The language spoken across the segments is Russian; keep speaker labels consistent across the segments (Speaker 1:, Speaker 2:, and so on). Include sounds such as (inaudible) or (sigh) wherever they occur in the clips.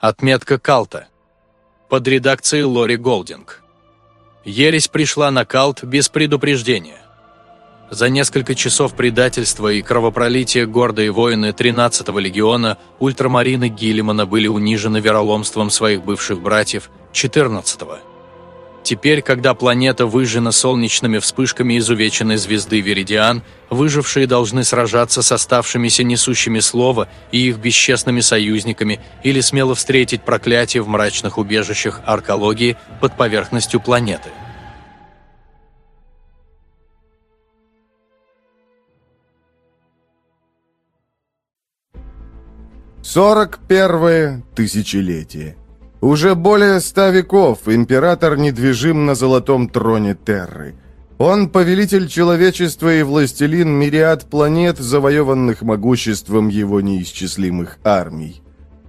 Speaker 1: Отметка Калта. Под редакцией Лори Голдинг. Ересь пришла на Калт без предупреждения. За несколько часов предательства и кровопролития гордые воины 13-го легиона ультрамарины Гиллимана были унижены вероломством своих бывших братьев 14-го. Теперь, когда планета выжжена солнечными вспышками изувеченной звезды Веридиан, выжившие должны сражаться с оставшимися Несущими Слово и их бесчестными союзниками или смело встретить проклятие в мрачных убежищах аркологии под поверхностью планеты.
Speaker 2: Сорок первое тысячелетие. Уже более ста веков император недвижим на золотом троне Терры. Он повелитель человечества и властелин мириад планет, завоеванных могуществом его неисчислимых армий.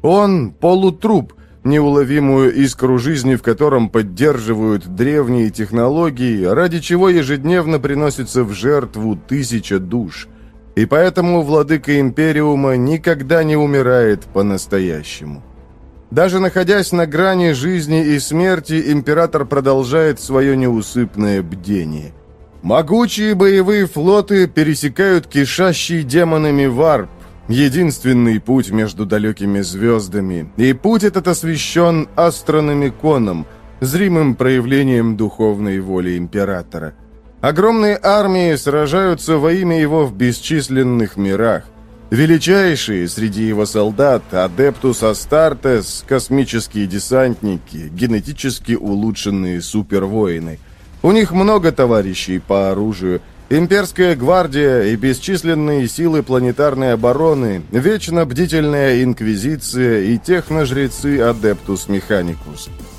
Speaker 2: Он – полутруп, неуловимую искру жизни, в котором поддерживают древние технологии, ради чего ежедневно приносится в жертву тысяча душ. И поэтому владыка Империума никогда не умирает по-настоящему. Даже находясь на грани жизни и смерти, император продолжает свое неусыпное бдение. Могучие боевые флоты пересекают кишащий демонами варп, единственный путь между далекими звездами, и путь этот освещен астрономиконом, зримым проявлением духовной воли императора. Огромные армии сражаются во имя его в бесчисленных мирах. Величайшие среди его солдат – Адептус Астартес, космические десантники, генетически улучшенные супервоины. У них много товарищей по оружию, имперская гвардия и бесчисленные силы планетарной обороны, вечно бдительная инквизиция и техножрецы Адептус Механикус –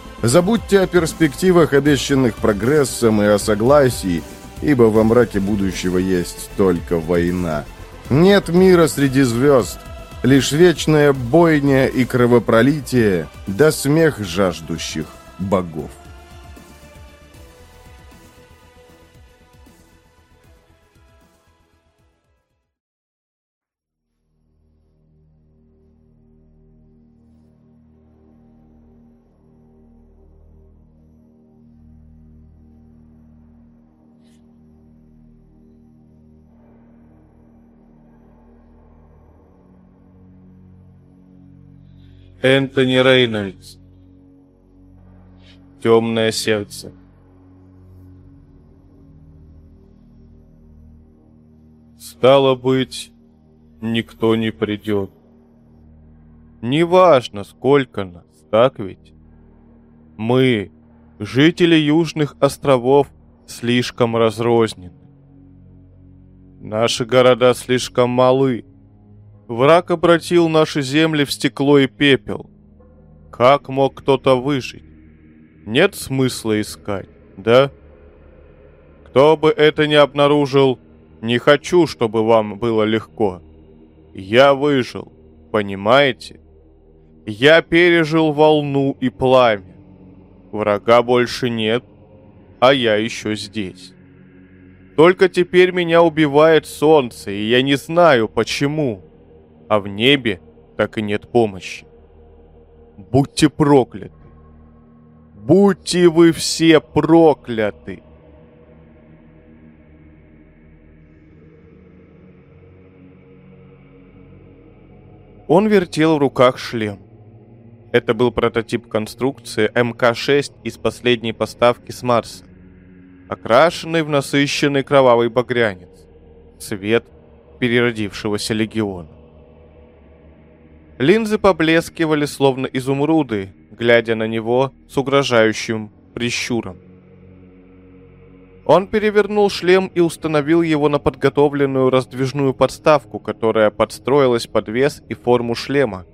Speaker 2: Забудьте о перспективах, обещанных прогрессом, и о согласии, ибо во мраке будущего есть только война. Нет мира среди звезд, лишь вечная бойня и кровопролитие, да смех жаждущих богов.
Speaker 3: Энтони Рейнольдс. Темное сердце. Стало быть, никто не придет. Неважно, сколько нас, так ведь? Мы, жители Южных островов, слишком разрознены. Наши города слишком малы, Враг обратил наши земли в стекло и пепел. Как мог кто-то выжить? Нет смысла искать, да? Кто бы это ни обнаружил, не хочу, чтобы вам было легко. Я выжил, понимаете? Я пережил волну и пламя. Врага больше нет, а я еще здесь. Только теперь меня убивает солнце, и я не знаю почему а в небе так и нет помощи. Будьте прокляты! Будьте вы все прокляты! Он вертел в руках шлем. Это был прототип конструкции МК-6 из последней поставки с Марса, окрашенный в насыщенный кровавый багрянец, цвет переродившегося легиона. Линзы поблескивали, словно изумруды, глядя на него с угрожающим прищуром. Он перевернул шлем и установил его на подготовленную раздвижную подставку, которая подстроилась под вес и форму шлема,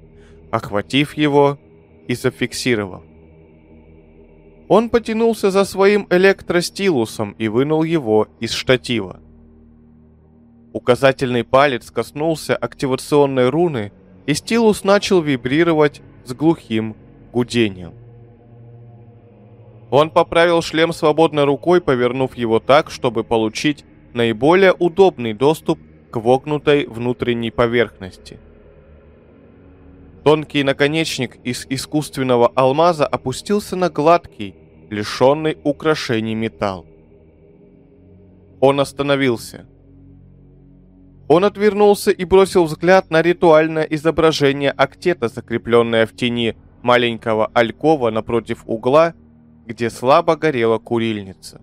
Speaker 3: охватив его и зафиксировав. Он потянулся за своим электростилусом и вынул его из штатива. Указательный палец коснулся активационной руны, и стилус начал вибрировать с глухим гудением. Он поправил шлем свободной рукой, повернув его так, чтобы получить наиболее удобный доступ к вогнутой внутренней поверхности. Тонкий наконечник из искусственного алмаза опустился на гладкий, лишенный украшений металл. Он остановился. Он отвернулся и бросил взгляд на ритуальное изображение актета, закрепленное в тени маленького алькова напротив угла, где слабо горела курильница.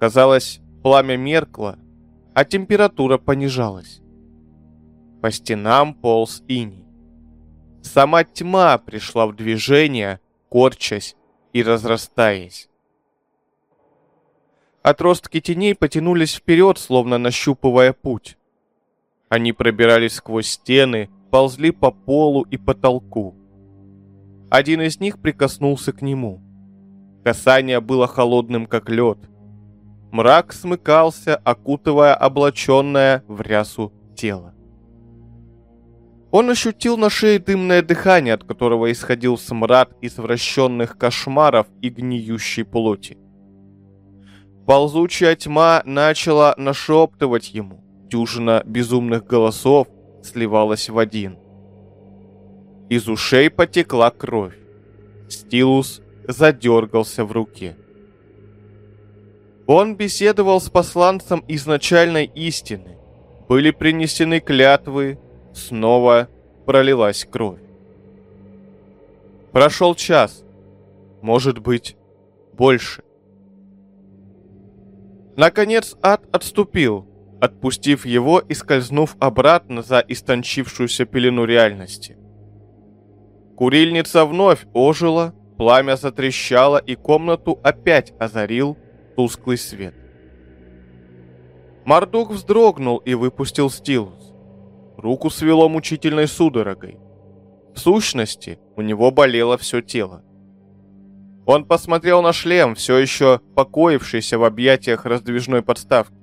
Speaker 3: Казалось, пламя меркло, а температура понижалась. По стенам полз иней. Сама тьма пришла в движение, корчась и разрастаясь. Отростки теней потянулись вперед, словно нащупывая путь. Они пробирались сквозь стены, ползли по полу и потолку. Один из них прикоснулся к нему. Касание было холодным, как лед. Мрак смыкался, окутывая облаченное в рясу тело. Он ощутил на шее дымное дыхание, от которого исходил смрад извращенных кошмаров и гниющей плоти. Ползучая тьма начала нашептывать ему. Дюжина безумных голосов сливалась в один. Из ушей потекла кровь. Стилус задергался в руке. Он беседовал с посланцем изначальной истины. Были принесены клятвы, снова пролилась кровь. Прошел час, может быть, больше. Наконец ад отступил, отпустив его и скользнув обратно за истончившуюся пелену реальности. Курильница вновь ожила, пламя затрещало, и комнату опять озарил тусклый свет. Мардук вздрогнул и выпустил стилус. Руку свело мучительной судорогой. В сущности, у него болело все тело. Он посмотрел на шлем, все еще покоившийся в объятиях раздвижной подставки.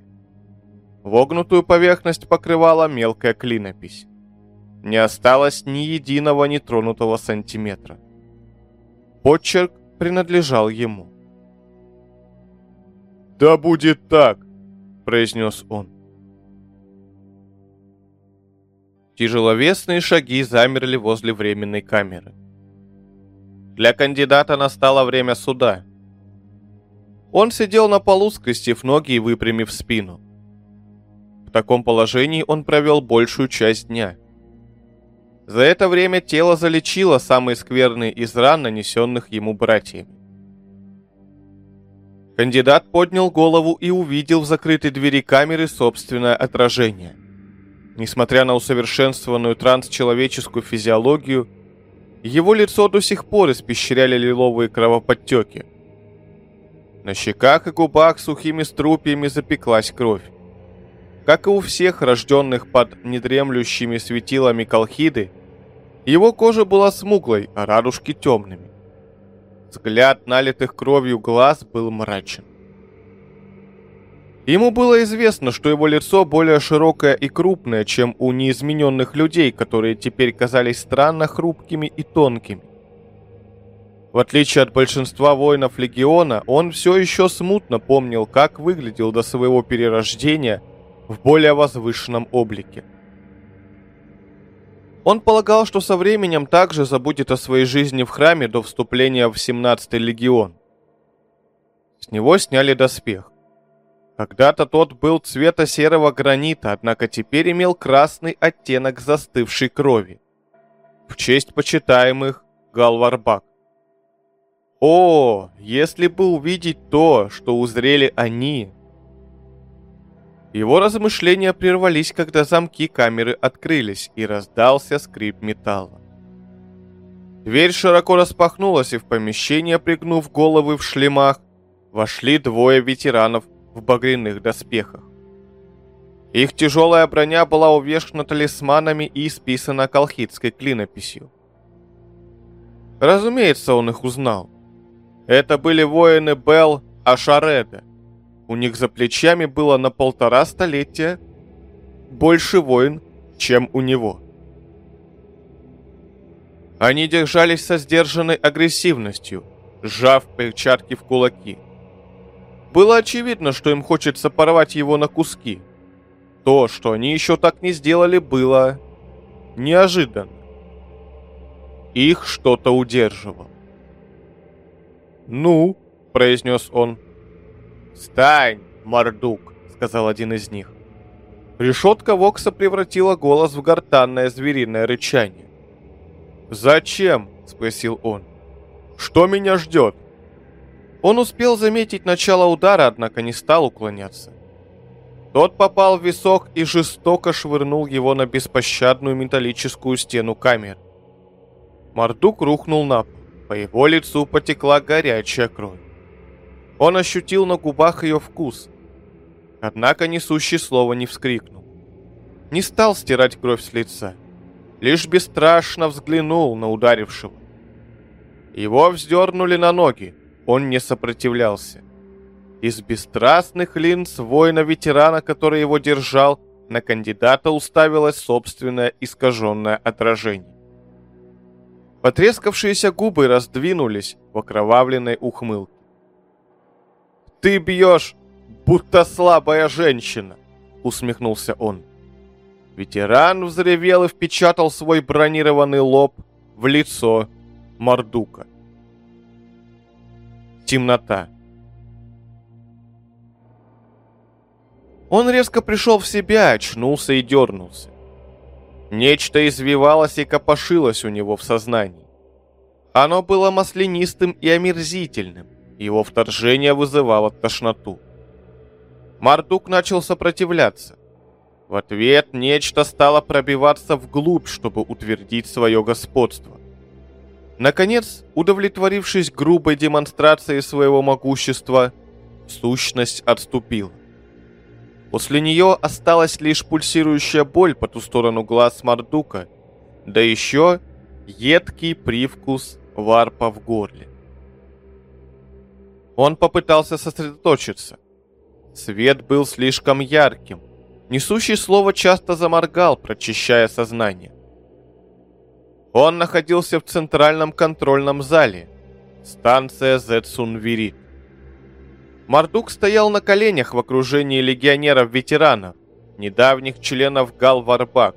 Speaker 3: Вогнутую поверхность покрывала мелкая клинопись. Не осталось ни единого нетронутого сантиметра. Почерк принадлежал ему. «Да будет так!» – произнес он. Тяжеловесные шаги замерли возле временной камеры. Для кандидата настало время суда. Он сидел на полу, скрестив ноги и выпрямив спину. В таком положении он провел большую часть дня – за это время тело залечило самые скверные из ран, нанесенных ему братьями. Кандидат поднял голову и увидел в закрытой двери камеры собственное отражение. Несмотря на усовершенствованную трансчеловеческую физиологию, его лицо до сих пор испещряли лиловые кровоподтеки. На щеках и губах сухими струпьями запеклась кровь. Как и у всех рожденных под недремлющими светилами колхиды, его кожа была смуглой, а радужки темными. Взгляд налитых кровью глаз был мрачен. Ему было известно, что его лицо более широкое и крупное, чем у неизмененных людей, которые теперь казались странно хрупкими и тонкими. В отличие от большинства воинов Легиона, он все еще смутно помнил, как выглядел до своего перерождения в более возвышенном облике. Он полагал, что со временем также забудет о своей жизни в храме до вступления в 17-й легион. С него сняли доспех. Когда-то тот был цвета серого гранита, однако теперь имел красный оттенок застывшей крови. В честь почитаемых Галварбак. О, если бы увидеть то, что узрели они, его размышления прервались, когда замки камеры открылись и раздался скрип металла. Дверь широко распахнулась, и в помещение, пригнув головы в шлемах, вошли двое ветеранов в багряных доспехах. Их тяжелая броня была увешана талисманами и исписана колхидской клинописью. Разумеется, он их узнал. Это были воины Бел Ашареда. У них за плечами было на полтора столетия больше воин, чем у него. Они держались со сдержанной агрессивностью, сжав перчатки в кулаки. Было очевидно, что им хочется порвать его на куски. То, что они еще так не сделали, было неожиданно. Их что-то удерживало. «Ну», — произнес он. «Встань, Мордук», — сказал один из них. Решетка Вокса превратила голос в гортанное звериное рычание. «Зачем?» — спросил он. «Что меня ждет?» Он успел заметить начало удара, однако не стал уклоняться. Тот попал в висок и жестоко швырнул его на беспощадную металлическую стену камеры. Мордук рухнул на пол. По его лицу потекла горячая кровь. Он ощутил на губах ее вкус. Однако несущий слова не вскрикнул. Не стал стирать кровь с лица. Лишь бесстрашно взглянул на ударившего. Его вздернули на ноги. Он не сопротивлялся. Из бесстрастных линз воина-ветерана, который его держал, на кандидата уставилось собственное искаженное отражение. Потрескавшиеся губы раздвинулись в окровавленной ухмылке. «Ты бьешь, будто слабая женщина!» — усмехнулся он. Ветеран взревел и впечатал свой бронированный лоб в лицо Мордука. Темнота. Он резко пришел в себя, очнулся и дернулся. Нечто извивалось и копошилось у него в сознании. Оно было маслянистым и омерзительным. Его вторжение вызывало тошноту. Мардук начал сопротивляться. В ответ нечто стало пробиваться вглубь, чтобы утвердить свое господство. Наконец, удовлетворившись грубой демонстрацией своего могущества, сущность отступила. После нее осталась лишь пульсирующая боль по ту сторону глаз Мардука, да еще едкий привкус варпа в горле. Он попытался сосредоточиться. Свет был слишком ярким. Несущий слово часто заморгал, прочищая сознание. Он находился в центральном контрольном зале. Станция Зетсунвирит. Мардук стоял на коленях в окружении легионеров-ветеранов, недавних членов Галварбак.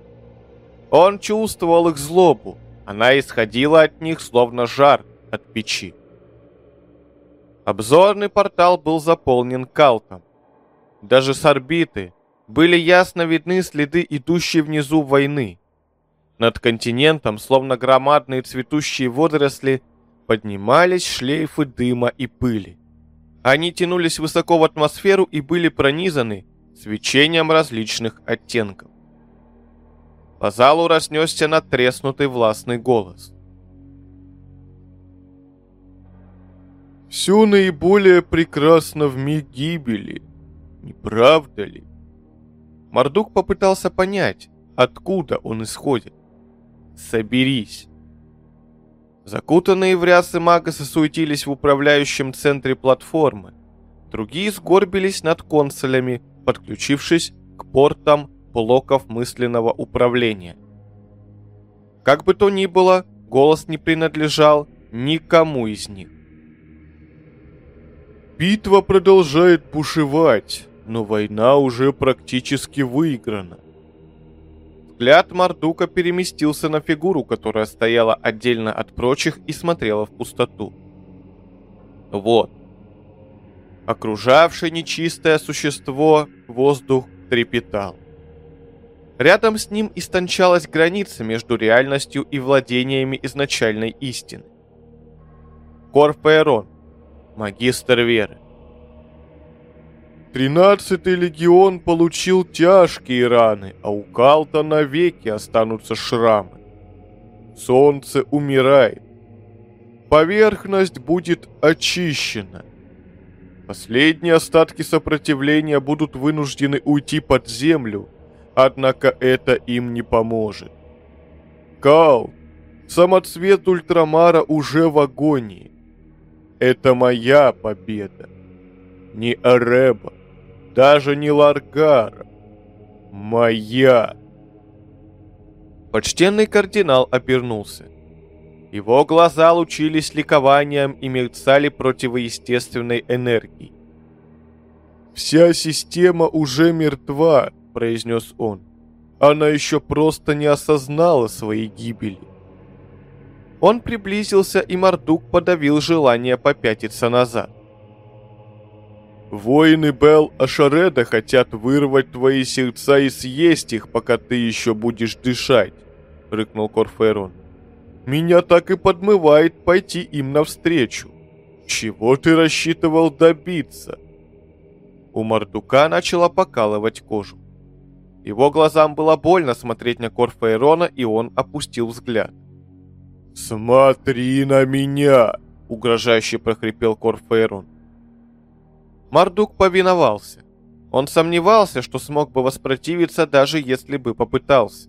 Speaker 3: Он чувствовал их злобу, она исходила от них словно жар от печи. Обзорный портал был заполнен калтом. Даже с орбиты были ясно видны следы идущей внизу войны. Над континентом, словно громадные цветущие водоросли, поднимались шлейфы дыма и пыли. Они тянулись высоко в атмосферу и были пронизаны свечением различных оттенков. По залу разнесся надтреснутый властный голос. «Все наиболее прекрасно в миг гибели, не правда ли?» Мордук попытался понять, откуда он исходит. «Соберись!» Закутанные в рясы Магаса суетились в управляющем центре платформы. Другие сгорбились над консолями, подключившись к портам блоков мысленного управления. Как бы то ни было, голос не принадлежал никому из них. Битва продолжает бушевать, но война уже практически выиграна. Взгляд Мардука переместился на фигуру, которая стояла отдельно от прочих и смотрела в пустоту. Вот. Окружавшее нечистое существо воздух трепетал. Рядом с ним истончалась граница между реальностью и владениями изначальной истины. Корфаэрон, магистр веры. Тринадцатый легион получил тяжкие раны, а у Калта навеки останутся шрамы. Солнце умирает. Поверхность будет очищена. Последние остатки сопротивления будут вынуждены уйти под землю, однако это им не поможет. Кал, Самоцвет Ультрамара уже в агонии. Это моя победа. Не Ареба, даже не Ларгара. Моя. Почтенный кардинал обернулся. Его глаза лучились ликованием и мерцали противоестественной энергией. «Вся система уже мертва», — произнес он. «Она еще просто не осознала своей гибели». Он приблизился, и Мардук подавил желание попятиться назад. «Воины Бел Ашареда хотят вырвать твои сердца и съесть их, пока ты еще будешь дышать», — рыкнул Корферон. «Меня так и подмывает пойти им навстречу. Чего ты рассчитывал добиться?» У Мардука начала покалывать кожу. Его глазам было больно смотреть на Корфаэрона, и он опустил взгляд. «Смотри на меня!» — угрожающе прохрипел Корфаэрон. Мардук повиновался. Он сомневался, что смог бы воспротивиться, даже если бы попытался.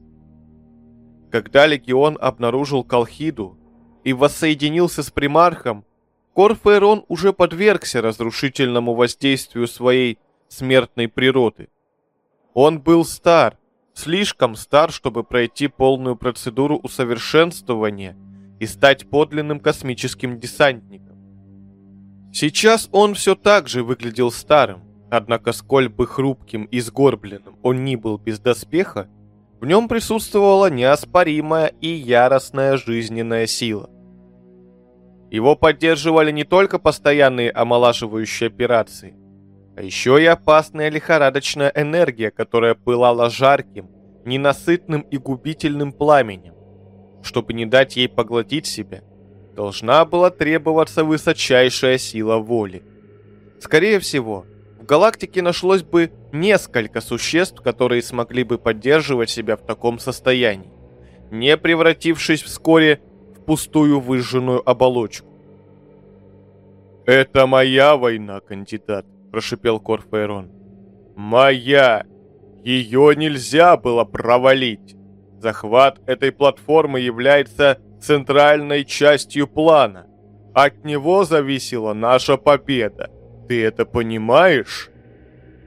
Speaker 3: Когда Легион обнаружил Колхиду и воссоединился с примархом, Корферон уже подвергся разрушительному воздействию своей смертной природы. Он был стар, слишком стар, чтобы пройти полную процедуру усовершенствования и стать подлинным космическим десантником. Сейчас он все так же выглядел старым, однако сколь бы хрупким и сгорбленным он ни был без доспеха, в нем присутствовала неоспоримая и яростная жизненная сила. Его поддерживали не только постоянные омолаживающие операции, а еще и опасная лихорадочная энергия, которая пылала жарким, ненасытным и губительным пламенем. Чтобы не дать ей поглотить себя, должна была требоваться высочайшая сила воли. Скорее всего, в галактике нашлось бы несколько существ, которые смогли бы поддерживать себя в таком состоянии, не превратившись вскоре пустую выжженную оболочку. «Это моя война, кандидат», – прошипел Корфаэрон. «Моя! Ее нельзя было провалить! Захват этой платформы является центральной частью плана. От него зависела наша победа. Ты это понимаешь?»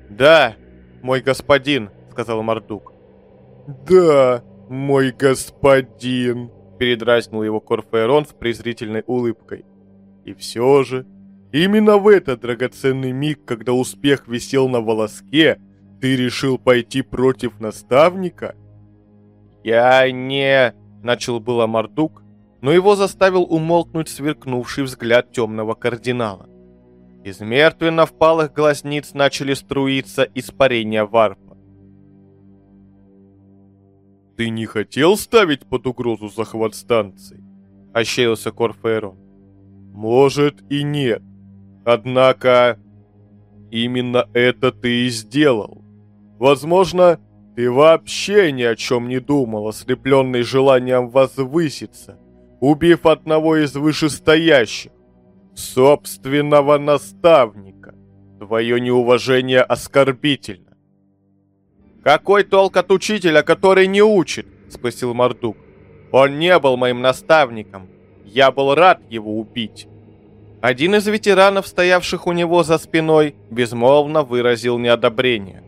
Speaker 3: «Да, мой господин», — сказал Мардук. «Да, мой господин», Передразнил его Корфаэрон с презрительной улыбкой. И все же, именно в этот драгоценный миг, когда успех висел на волоске, ты решил пойти против наставника? Я не... Начал было Мардук, но его заставил умолкнуть сверкнувший взгляд темного кардинала. Из мертвенно-впалых глазниц начали струиться испарения варп. «Ты не хотел ставить под угрозу захват станции?» – ощерился Корфейрон. «Может и нет. Однако именно это ты и сделал. Возможно, ты вообще ни о чем не думал, ослепленный желанием возвыситься, убив одного из вышестоящих, собственного наставника. Твое неуважение оскорбительно. «Какой толк от учителя, который не учит?» – спросил Мардук. «Он не был моим наставником. Я был рад его убить». Один из ветеранов, стоявших у него за спиной, безмолвно выразил неодобрение.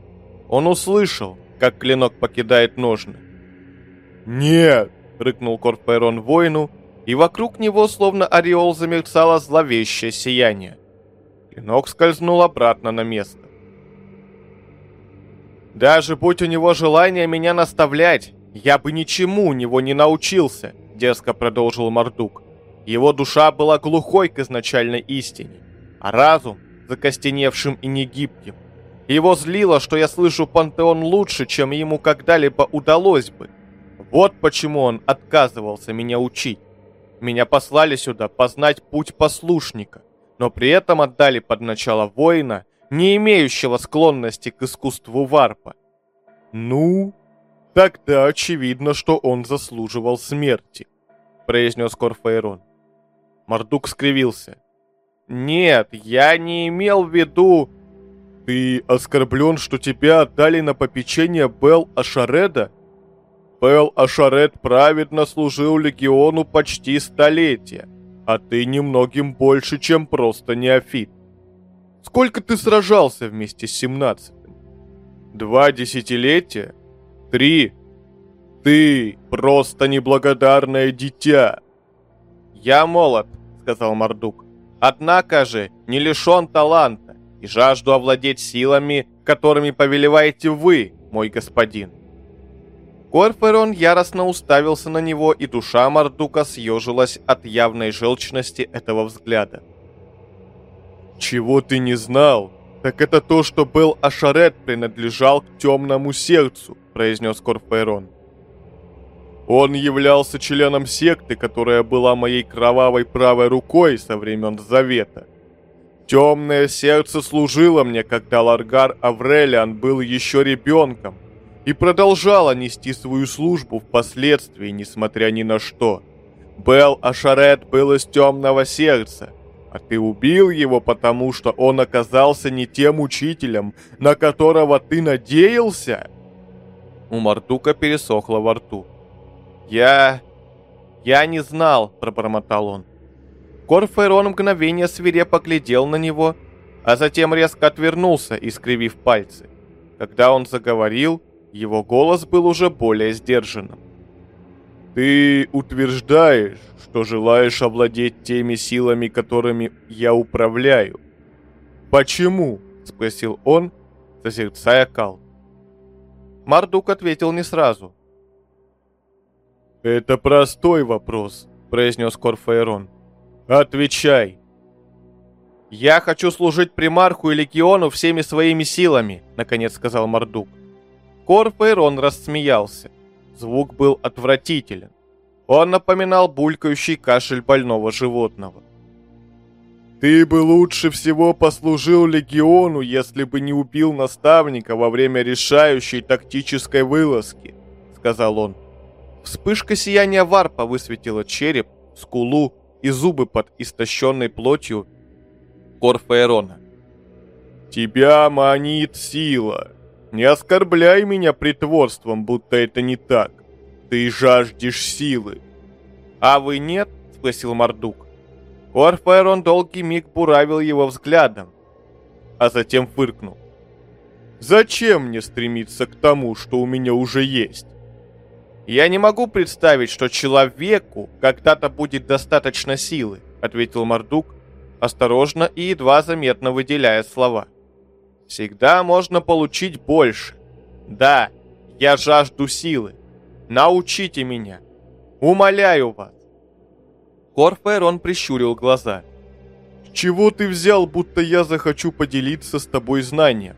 Speaker 3: Он услышал, как клинок покидает ножны. «Нет!» — рыкнул Корпайрон воину, и вокруг него, словно ореол, замерцало зловещее сияние. Клинок скользнул обратно на место. Даже будь у него желание меня наставлять, я бы ничему у него не научился, дерзко продолжил Мордук. Его душа была глухой к изначальной истине, а разум закостеневшим и негибким. Его злило, что я слышу пантеон лучше, чем ему когда-либо удалось бы. Вот почему он отказывался меня учить. Меня послали сюда познать путь послушника, но при этом отдали под начало воина не имеющего склонности к искусству варпа. Ну, тогда очевидно, что он заслуживал смерти, произнес Корфаэрон. Мардук скривился. Нет, я не имел в виду... Ты оскорблен, что тебя отдали на попечение Бел Ашареда? Пэл Ашарет праведно служил легиону почти столетие, а ты немногим больше, чем просто неофит. Сколько ты сражался вместе с семнадцатым? Два десятилетия? Три? Ты просто неблагодарное дитя. Я молод, сказал Мардук. Однако же не лишен таланта и жажду овладеть силами, которыми повелеваете вы, мой господин. Корферон яростно уставился на него, и душа Мардука съежилась от явной желчности этого взгляда. «Чего ты не знал? Так это то, что Бел Ашарет принадлежал к темному сердцу», произнес Корферон. Он являлся членом секты, которая была моей кровавой правой рукой со времен Завета. Темное сердце служило мне, когда Ларгар Аврелиан был еще ребенком, и продолжала нести свою службу впоследствии, несмотря ни на что. Бел Ашарет был из темного сердца, а ты убил его, потому что он оказался не тем учителем, на которого ты надеялся?» У Мартука пересохло во рту. «Я... я не знал», — пробормотал он. Корфейрон мгновение свирепо глядел на него, а затем резко отвернулся, искривив пальцы. Когда он заговорил, его голос был уже более сдержанным. «Ты утверждаешь, что желаешь овладеть теми силами, которыми я управляю. Почему?» — спросил он, созерцая кал. Мардук ответил не сразу. «Это простой вопрос», — произнес Корфаэрон. «Отвечай». «Я хочу служить примарху и легиону всеми своими силами», — наконец сказал Мардук. Корфаэрон рассмеялся. Звук был отвратителен. Он напоминал булькающий кашель больного животного. «Ты бы лучше всего послужил легиону, если бы не убил наставника во время решающей тактической вылазки», — сказал он. Вспышка сияния варпа высветила череп, скулу и зубы под истощенной плотью Корфаэрона. «Тебя манит сила. Не оскорбляй меня притворством, будто это не так. Ты жаждешь силы». «А вы нет?» — спросил Мардук. Корфаэрон долгий миг буравил его взглядом, а затем фыркнул. «Зачем мне стремиться к тому, что у меня уже есть?» «Я не могу представить, что человеку когда-то будет достаточно силы», ответил Мардук, осторожно и едва заметно выделяя слова. «Всегда можно получить больше. Да, я жажду силы. Научите меня. Умоляю вас». Корферон прищурил глаза. «С чего ты взял, будто я захочу поделиться с тобой знанием?»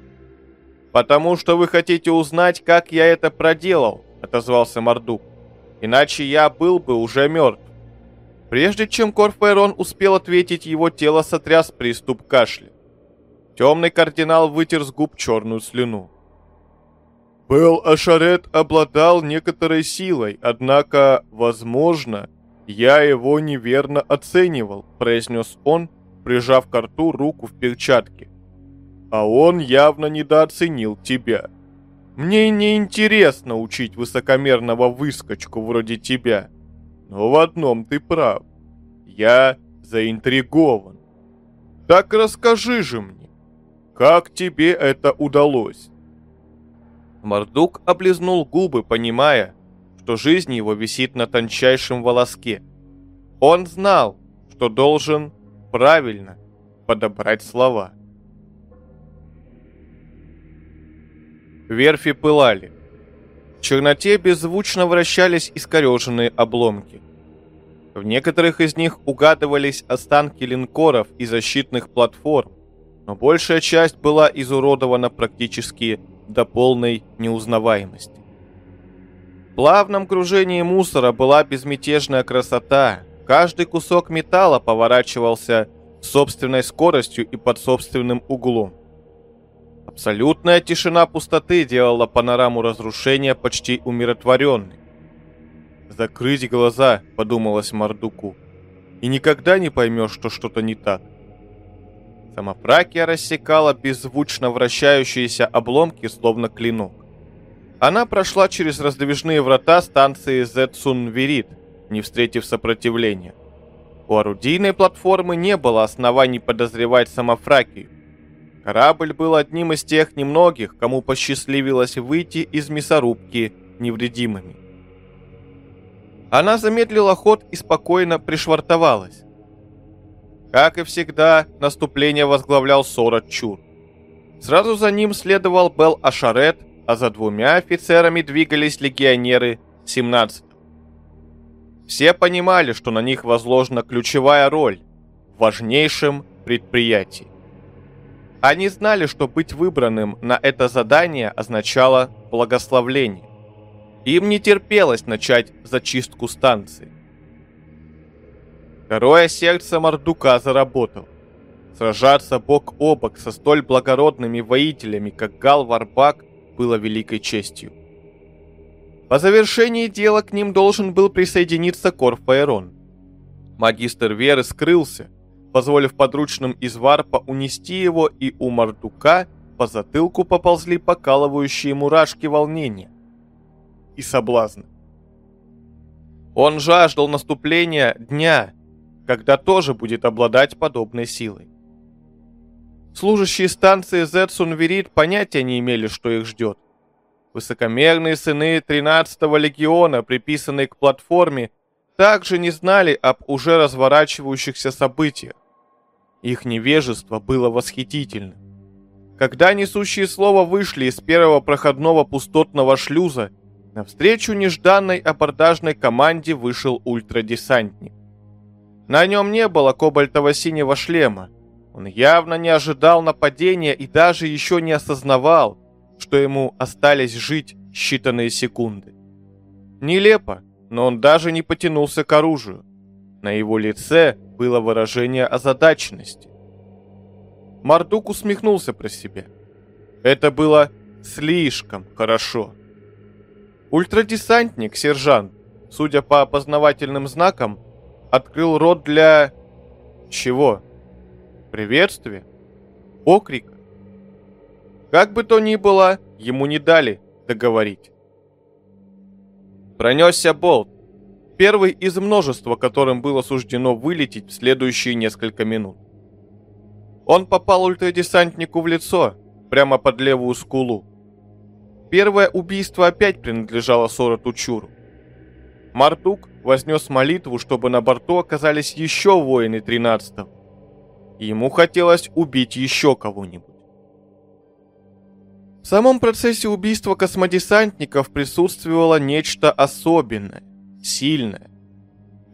Speaker 3: «Потому что вы хотите узнать, как я это проделал», — отозвался Мордук. «Иначе я был бы уже мертв». Прежде чем Корферон успел ответить, его тело сотряс приступ кашля. Темный кардинал вытер с губ черную слюну. Бел Ашарет обладал некоторой силой, однако, возможно, я его неверно оценивал, произнес он, прижав к рту руку в перчатке. А он явно недооценил тебя. Мне не интересно учить высокомерного выскочку вроде тебя. Но в одном ты прав. Я заинтригован. Так расскажи же мне, как тебе это удалось?» Мордук облизнул губы, понимая, что жизнь его висит на тончайшем волоске. Он знал, что должен правильно подобрать слова. Верфи пылали. В черноте беззвучно вращались искореженные обломки. В некоторых из них угадывались останки линкоров и защитных платформ, но большая часть была изуродована практически до полной неузнаваемости. В плавном кружении мусора была безмятежная красота. Каждый кусок металла поворачивался собственной скоростью и под собственным углом. Абсолютная тишина пустоты делала панораму разрушения почти умиротворенной. «Закрыть глаза», — подумалось Мардуку, — «и никогда не поймешь, что что-то не так». Самопракия рассекала беззвучно вращающиеся обломки, словно клинок. Она прошла через раздвижные врата станции Зетсун-Верит, не встретив сопротивления. У орудийной платформы не было оснований подозревать самофракию. Корабль был одним из тех немногих, кому посчастливилось выйти из мясорубки невредимыми. Она замедлила ход и спокойно пришвартовалась. Как и всегда, наступление возглавлял Сорат Чур. Сразу за ним следовал Бел Ашарет, а за двумя офицерами двигались легионеры 17 Все понимали, что на них возложена ключевая роль в важнейшем предприятии. Они знали, что быть выбранным на это задание означало благословление. Им не терпелось начать зачистку станции. Второе сердце Мордука заработало. Сражаться бок о бок со столь благородными воителями, как Гал Варбак, было великой честью. По завершении дела к ним должен был присоединиться Корфаэрон. Магистр Веры скрылся, позволив подручным из Варпа унести его, и у Мордука по затылку поползли покалывающие мурашки волнения и соблазна. Он жаждал наступления дня, когда тоже будет обладать подобной силой. Служащие станции Зетсунверит понятия не имели, что их ждет. Высокомерные сыны 13-го легиона, приписанные к платформе, также не знали об уже разворачивающихся событиях. Их невежество было восхитительным. Когда несущие слово вышли из первого проходного пустотного шлюза, навстречу нежданной абордажной команде вышел ультрадесантник. На нем не было кобальтово-синего шлема. Он явно не ожидал нападения и даже еще не осознавал, что ему остались жить считанные секунды. Нелепо, но он даже не потянулся к оружию. На его лице было выражение озадаченности. Мардук усмехнулся про себя. Это было слишком хорошо. Ультрадесантник, сержант, судя по опознавательным знакам, открыл рот для... чего? Приветствия? Окрика? Как бы то ни было, ему не дали договорить. Пронесся болт, первый из множества, которым было суждено вылететь в следующие несколько минут. Он попал ультрадесантнику в лицо, прямо под левую скулу. Первое убийство опять принадлежало Сорату Чуру. Мартук вознес молитву, чтобы на борту оказались еще воины 13-го. Ему хотелось убить еще кого-нибудь. В самом процессе убийства космодесантников присутствовало нечто особенное сильная.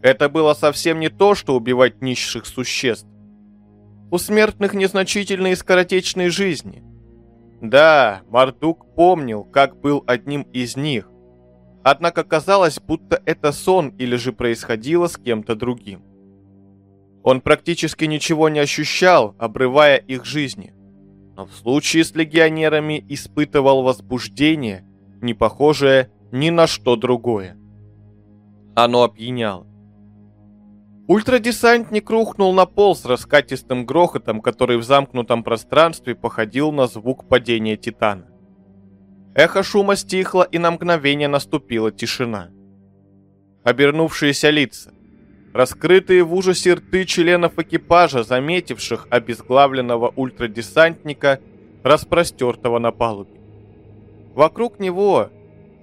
Speaker 3: Это было совсем не то, что убивать низших существ. У смертных незначительные и скоротечные жизни. Да, Мардук помнил, как был одним из них. Однако казалось, будто это сон или же происходило с кем-то другим. Он практически ничего не ощущал, обрывая их жизни. Но в случае с легионерами испытывал возбуждение, не похожее ни на что другое. Оно опьяняло. Ультрадесантник рухнул на пол с раскатистым грохотом, который в замкнутом пространстве походил на звук падения Титана. Эхо шума стихло, и на мгновение наступила тишина. Обернувшиеся лица. Раскрытые в ужасе рты членов экипажа, заметивших обезглавленного ультрадесантника, распростертого на палубе. Вокруг него,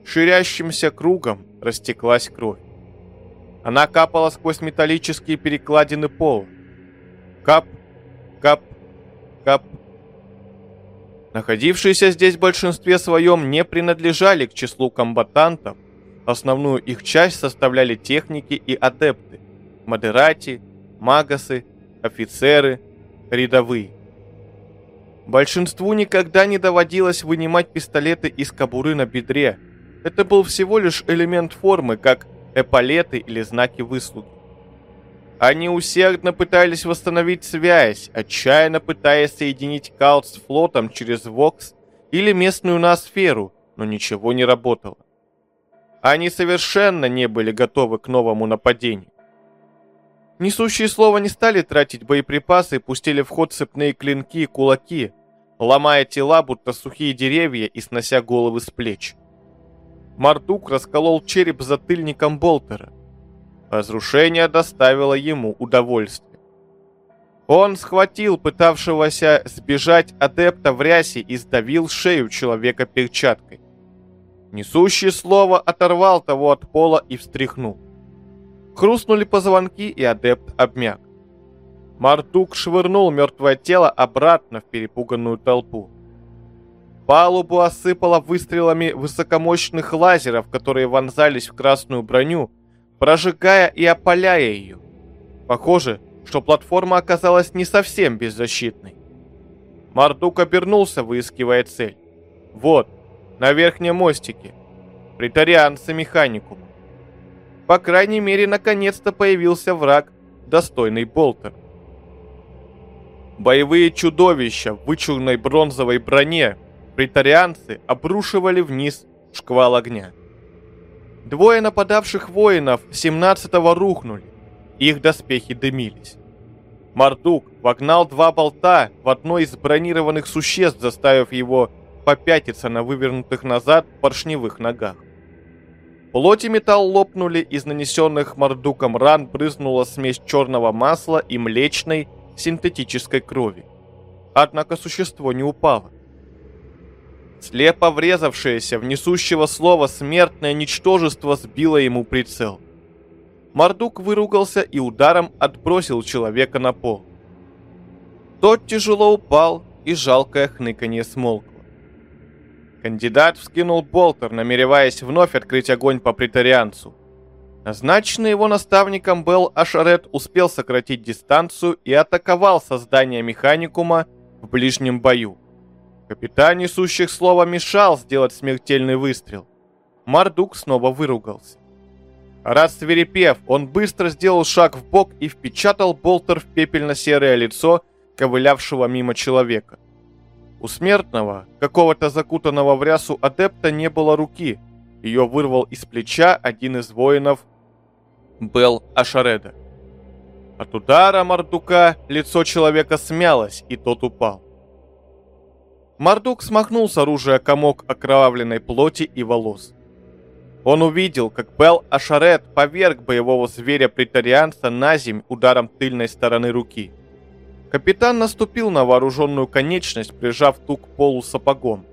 Speaker 3: ширящимся кругом, растеклась кровь. Она капала сквозь металлические перекладины пола. Кап, кап, кап. Находившиеся здесь в большинстве своем не принадлежали к числу комбатантов. Основную их часть составляли техники и адепты, модерати, магасы, офицеры, рядовые. Большинству никогда не доводилось вынимать пистолеты из кобуры на бедре. Это был всего лишь элемент формы, как эполеты или знаки выслуги. Они усердно пытались восстановить связь, отчаянно пытаясь соединить Калт с флотом через Вокс или местную ноосферу, но ничего не работало. Они совершенно не были готовы к новому нападению. Несущие слова не стали тратить боеприпасы и пустили в ход цепные клинки и кулаки, ломая тела, будто сухие деревья и снося головы с плеч. Мардук расколол череп затыльником Болтера. Разрушение доставило ему удовольствие. Он схватил пытавшегося сбежать адепта в рясе и сдавил шею человека перчаткой. Несущий слово оторвал того от пола и встряхнул. Хрустнули позвонки, и адепт обмяк. Мартук швырнул мертвое тело обратно в перепуганную толпу. Палубу осыпало выстрелами высокомощных лазеров, которые вонзались в красную броню, прожигая и опаляя ее. Похоже, что платформа оказалась не совсем беззащитной. Мардук обернулся, выискивая цель. Вот, на верхнем мостике. Притарианцы механикум. По крайней мере, наконец-то появился враг, достойный Болтер. Боевые чудовища в вычурной бронзовой броне притарианцы обрушивали вниз шквал огня. Двое нападавших воинов 17-го рухнули, их доспехи дымились. Мардук вогнал два болта в одно из бронированных существ, заставив его попятиться на вывернутых назад поршневых ногах. Плоть и металл лопнули, из нанесенных Мардуком ран брызнула смесь черного масла и млечной синтетической крови. Однако существо не упало. Слепо врезавшееся в несущего слова смертное ничтожество сбило ему прицел. Мардук выругался и ударом отбросил человека на пол. Тот тяжело упал, и жалкое хныканье смолкло. Кандидат вскинул болтер, намереваясь вновь открыть огонь по претарианцу. Назначенный его наставником Белл Ашарет успел сократить дистанцию и атаковал создание механикума в ближнем бою. Капитан несущих слова мешал сделать смертельный выстрел. Мардук снова выругался. Рассверепев, он быстро сделал шаг в бок и впечатал болтер в пепельно-серое лицо ковылявшего мимо человека. У смертного, какого-то закутанного в рясу адепта, не было руки. Ее вырвал из плеча один из воинов Бел Ашареда. От удара Мардука лицо человека смялось, и тот упал. Мардук смахнул с оружия комок окровавленной плоти и волос. Он увидел, как Бел Ашарет поверг боевого зверя-притарианца на земь ударом тыльной стороны руки. Капитан наступил на вооруженную конечность, прижав ту к полу сапогом,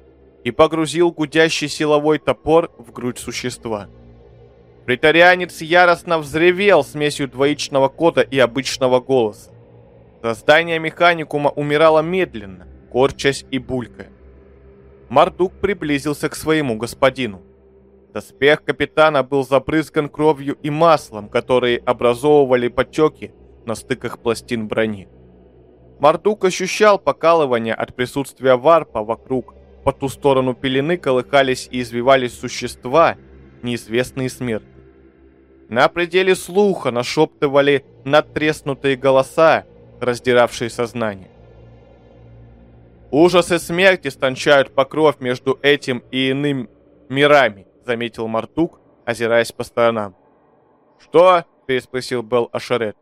Speaker 3: и погрузил гудящий силовой топор в грудь существа. Притарианец яростно взревел смесью двоичного кода и обычного голоса. Создание механикума умирало медленно, корчась и булькая. Мардук приблизился к своему господину. Доспех капитана был забрызган кровью и маслом, которые образовывали потеки на стыках пластин брони. Мардук ощущал покалывание от присутствия варпа вокруг. По ту сторону пелены колыхались и извивались существа, неизвестные смерти. На пределе слуха нашептывали надтреснутые голоса, раздиравшие сознание. Ужасы смерти стончают покров между этим и иным мирами заметил Мартук, озираясь по сторонам. «Что?» – переспросил Белл Ашарет.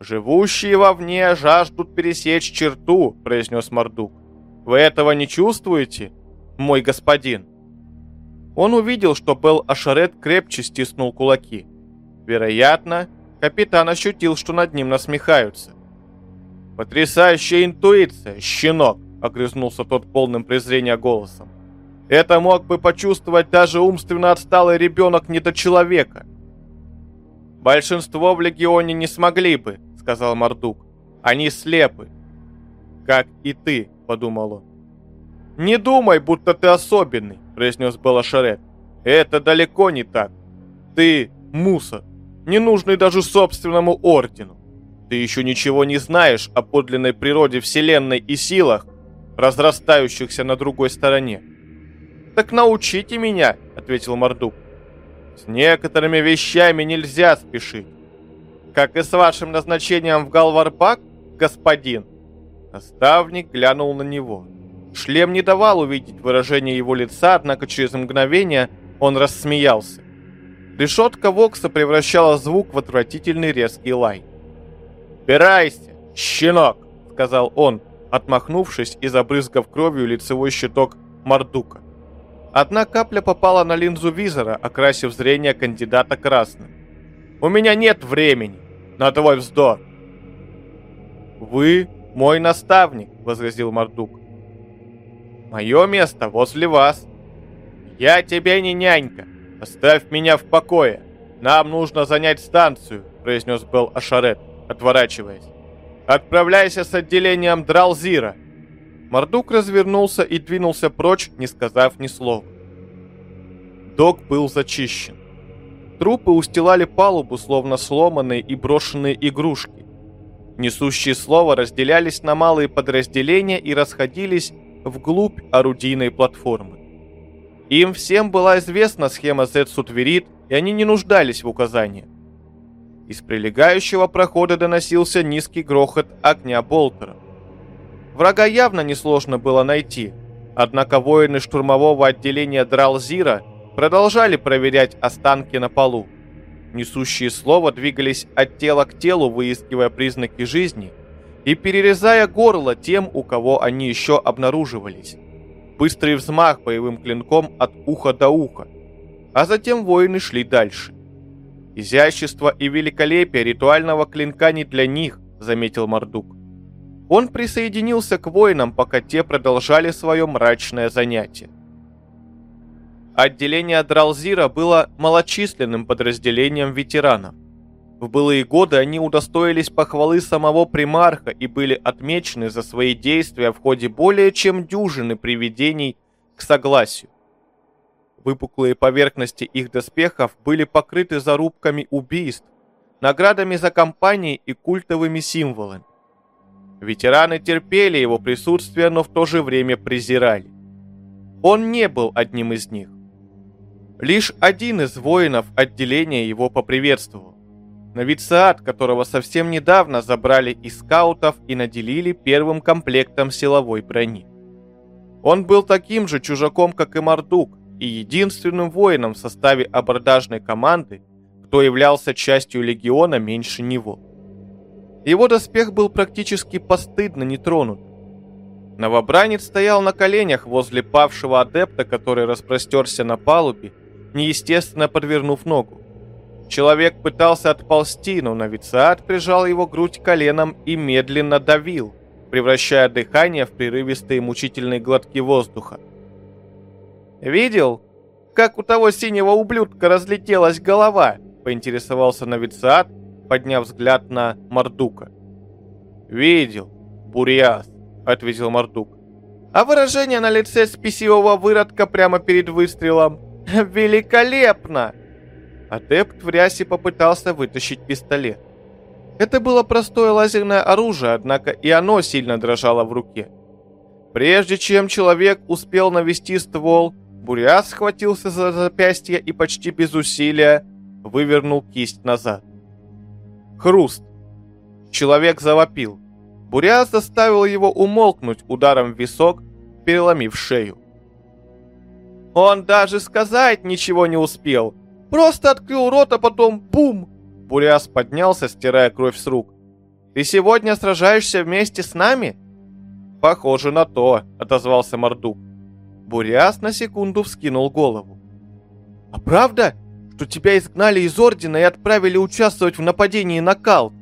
Speaker 3: «Живущие вовне жаждут пересечь черту», – произнес Мардук. «Вы этого не чувствуете, мой господин?» Он увидел, что Белл Ашарет крепче стиснул кулаки. Вероятно, капитан ощутил, что над ним насмехаются. «Потрясающая интуиция, щенок!» — огрызнулся тот полным презрения голосом. Это мог бы почувствовать даже умственно отсталый ребенок недочеловека. «Большинство в Легионе не смогли бы», — сказал Мордук. «Они слепы». «Как и ты», — подумал он. «Не думай, будто ты особенный», — произнес Балашарет. «Это далеко не так. Ты — мусор, не нужный даже собственному ордену. Ты еще ничего не знаешь о подлинной природе Вселенной и силах, разрастающихся на другой стороне. «Так научите меня», — ответил Мордук. «С некоторыми вещами нельзя спешить. Как и с вашим назначением в Галварбак, господин». Наставник глянул на него. Шлем не давал увидеть выражение его лица, однако через мгновение он рассмеялся. Решетка Вокса превращала звук в отвратительный резкий лай. «Пирайся, щенок!» — сказал он, отмахнувшись и забрызгав кровью лицевой щиток Мордука. Одна капля попала на линзу визора, окрасив зрение кандидата красным. «У меня нет времени на твой вздор!» «Вы мой наставник», — возразил Мардук. «Мое место возле вас. Я тебе не нянька. Оставь меня в покое. Нам нужно занять станцию», — произнес Белл Ашарет, отворачиваясь. «Отправляйся с отделением Дралзира. Мордук развернулся и двинулся прочь, не сказав ни слова. Док был зачищен. Трупы устилали палубу, словно сломанные и брошенные игрушки. Несущие слова разделялись на малые подразделения и расходились вглубь орудийной платформы. Им всем была известна схема Z-Сутверит, и они не нуждались в указаниях. Из прилегающего прохода доносился низкий грохот огня болтеров. Врага явно несложно было найти, однако воины штурмового отделения Дралзира продолжали проверять останки на полу. Несущие слова двигались от тела к телу, выискивая признаки жизни и перерезая горло тем, у кого они еще обнаруживались. Быстрый взмах боевым клинком от уха до уха, а затем воины шли дальше. «Изящество и великолепие ритуального клинка не для них», — заметил Мордук. Он присоединился к воинам, пока те продолжали свое мрачное занятие. Отделение Дралзира было малочисленным подразделением ветеранов. В былые годы они удостоились похвалы самого примарха и были отмечены за свои действия в ходе более чем дюжины приведений к согласию. Выпуклые поверхности их доспехов были покрыты зарубками убийств, наградами за кампании и культовыми символами. Ветераны терпели его присутствие, но в то же время презирали. Он не был одним из них. Лишь один из воинов отделения его поприветствовал. Новицаат, которого совсем недавно забрали из скаутов и наделили первым комплектом силовой брони. Он был таким же чужаком, как и Мардук, и единственным воином в составе абордажной команды, кто являлся частью легиона меньше него. Его доспех был практически постыдно не тронут. Новобранец стоял на коленях возле павшего адепта, который распростерся на палубе, неестественно подвернув ногу. Человек пытался отползти, но Новициат прижал его грудь коленом и медленно давил, превращая дыхание в прерывистые мучительные глотки воздуха. «Видел, как у того синего ублюдка разлетелась голова?» — поинтересовался Новициат, подняв взгляд на Мардука. «Видел, Бурьяс», — ответил Мардук. «А выражение на лице спесивого выродка прямо перед выстрелом? (laughs) Великолепно!» Адепт в рясе попытался вытащить пистолет. Это было простое лазерное оружие, однако и оно сильно дрожало в руке. Прежде чем человек успел навести ствол, Буряс схватился за запястье и почти без усилия вывернул кисть назад. Хруст. Человек завопил. Буря заставил его умолкнуть ударом в висок, переломив шею. Он даже сказать ничего не успел. Просто открыл рот, а потом бум! Буряс поднялся, стирая кровь с рук. «Ты сегодня сражаешься вместе с нами?» «Похоже на то», — отозвался Мордук. Буряс на секунду вскинул голову. «А правда? что тебя изгнали из Ордена и отправили участвовать в нападении на Калт?»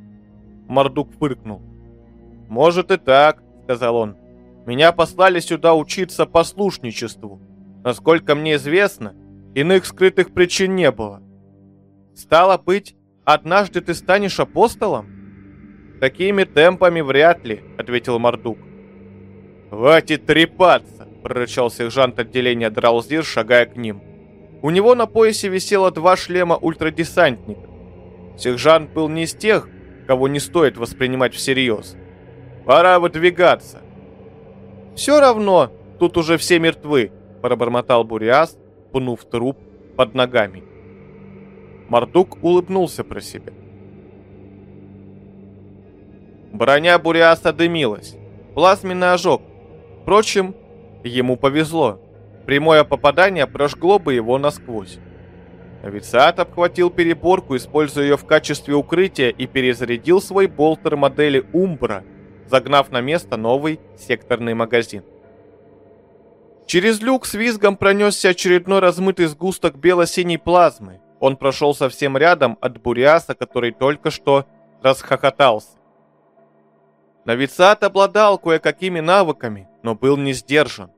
Speaker 3: Мордук фыркнул. «Может и так», — сказал он. «Меня послали сюда учиться послушничеству. Насколько мне известно, иных скрытых причин не было. Стало быть, однажды ты станешь апостолом?» «Такими темпами вряд ли», — ответил Мордук. «Хватит трепаться!» — прорычал сержант отделения Драузир, шагая к ним. У него на поясе висело два шлема ультрадесантника. Сержант был не из тех, кого не стоит воспринимать всерьез. Пора выдвигаться. Все равно, тут уже все мертвы, пробормотал Буриас, пнув труп под ногами. Мардук улыбнулся про себя. Броня Буриаса дымилась. Плазменный ожог. Впрочем, ему повезло. Прямое попадание прожгло бы его насквозь. Авициат обхватил переборку, используя ее в качестве укрытия и перезарядил свой болтер модели Умбра, загнав на место новый секторный магазин. Через люк с визгом пронесся очередной размытый сгусток бело-синей плазмы. Он прошел совсем рядом от Буриаса, который только что расхохотался. Новицат обладал кое-какими навыками, но был не сдержан.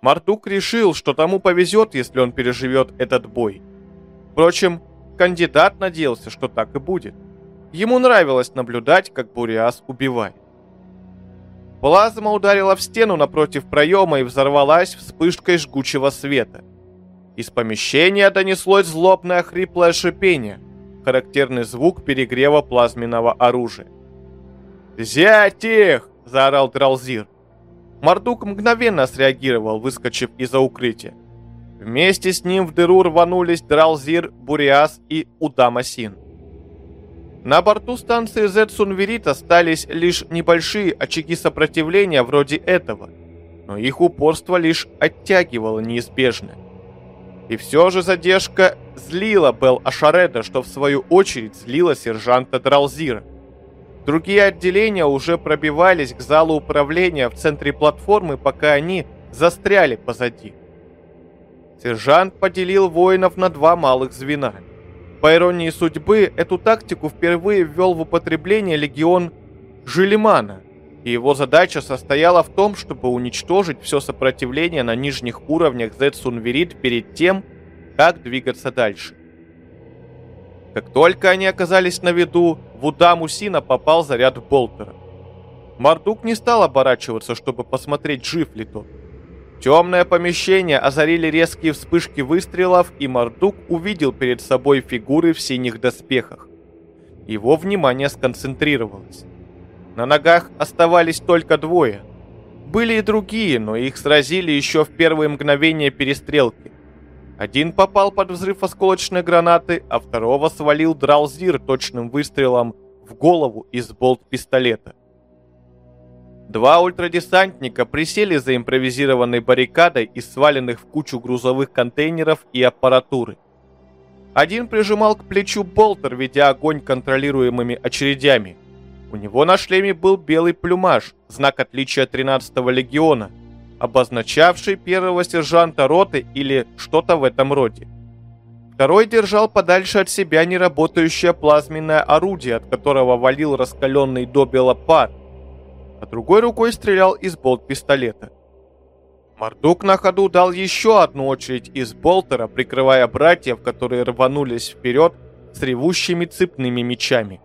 Speaker 3: Мартук решил, что тому повезет, если он переживет этот бой. Впрочем, кандидат надеялся, что так и будет. Ему нравилось наблюдать, как Буриас убивает. Плазма ударила в стену напротив проема и взорвалась вспышкой жгучего света. Из помещения донеслось злобное хриплое шипение, характерный звук перегрева плазменного оружия. «Взять их!» – заорал Дралзир. Мордук мгновенно среагировал, выскочив из-за укрытия. Вместе с ним в дыру рванулись Дралзир, Буриас и Удамасин. На борту станции Зетсунверит остались лишь небольшие очаги сопротивления вроде этого, но их упорство лишь оттягивало неизбежное. И все же задержка злила Бел Ашареда, что в свою очередь злила сержанта Дралзира. Другие отделения уже пробивались к залу управления в центре платформы, пока они застряли позади. Сержант поделил воинов на два малых звена – по иронии судьбы, эту тактику впервые ввел в употребление легион Жилимана, и его задача состояла в том, чтобы уничтожить все сопротивление на нижних уровнях Зетсунверит перед тем, как двигаться дальше. Как только они оказались на виду, в Удаму Сина попал заряд Болтера. Мардук не стал оборачиваться, чтобы посмотреть, жив ли тот. Темное помещение озарили резкие вспышки выстрелов, и Мордук увидел перед собой фигуры в синих доспехах. Его внимание сконцентрировалось. На ногах оставались только двое. Были и другие, но их сразили еще в первые мгновения перестрелки. Один попал под взрыв осколочной гранаты, а второго свалил Дралзир точным выстрелом в голову из болт-пистолета. Два ультрадесантника присели за импровизированной баррикадой из сваленных в кучу грузовых контейнеров и аппаратуры. Один прижимал к плечу болтер, ведя огонь контролируемыми очередями. У него на шлеме был белый плюмаж, знак отличия 13-го легиона, обозначавший первого сержанта роты или что-то в этом роде. Второй держал подальше от себя неработающее плазменное орудие, от которого валил раскаленный до пар, а другой рукой стрелял из болт-пистолета. Мордук на ходу дал еще одну очередь из болтера, прикрывая братьев, которые рванулись вперед с ревущими цепными мечами.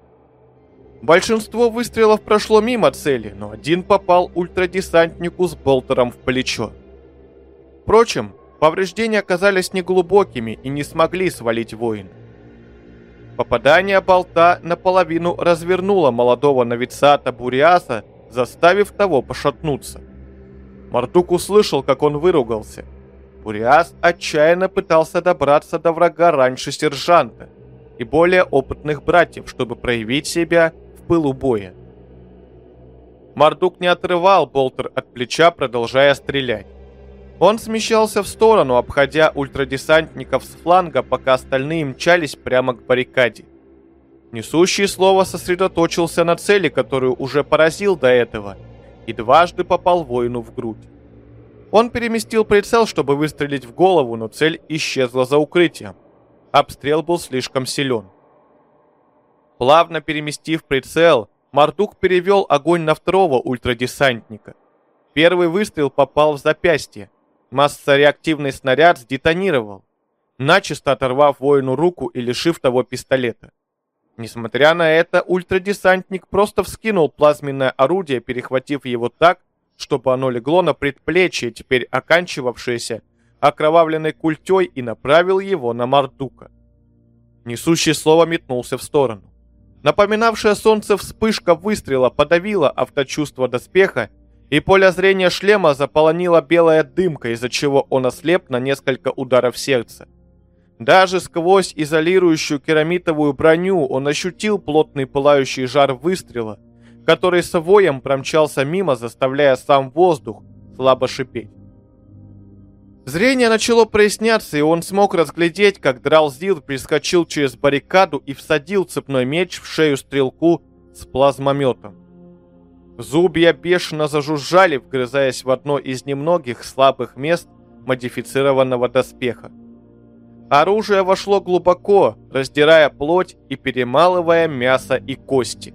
Speaker 3: Большинство выстрелов прошло мимо цели, но один попал ультрадесантнику с болтером в плечо. Впрочем, повреждения оказались неглубокими и не смогли свалить воина. Попадание болта наполовину развернуло молодого новицата Буриаса заставив того пошатнуться. Мартук услышал, как он выругался. Буриас отчаянно пытался добраться до врага раньше сержанта и более опытных братьев, чтобы проявить себя пылу боя. Мардук не отрывал болтер от плеча, продолжая стрелять. Он смещался в сторону, обходя ультрадесантников с фланга, пока остальные мчались прямо к баррикаде. Несущий слово сосредоточился на цели, которую уже поразил до этого, и дважды попал воину в грудь. Он переместил прицел, чтобы выстрелить в голову, но цель исчезла за укрытием. Обстрел был слишком силен. Плавно переместив прицел, Мардук перевел огонь на второго ультрадесантника. Первый выстрел попал в запястье. Массореактивный снаряд сдетонировал, начисто оторвав воину руку и лишив того пистолета. Несмотря на это, ультрадесантник просто вскинул плазменное орудие, перехватив его так, чтобы оно легло на предплечье, теперь оканчивавшееся окровавленной культей, и направил его на Мардука. Несущий слово метнулся в сторону. Напоминавшая солнце вспышка выстрела подавила авточувство доспеха, и поле зрения шлема заполонила белая дымка, из-за чего он ослеп на несколько ударов сердца. Даже сквозь изолирующую керамитовую броню он ощутил плотный пылающий жар выстрела, который с воем промчался мимо, заставляя сам воздух слабо шипеть. Зрение начало проясняться, и он смог разглядеть, как Дралзил прискочил через баррикаду и всадил цепной меч в шею стрелку с плазмометом. Зубья бешено зажужжали, вгрызаясь в одно из немногих слабых мест модифицированного доспеха. Оружие вошло глубоко, раздирая плоть и перемалывая мясо и кости.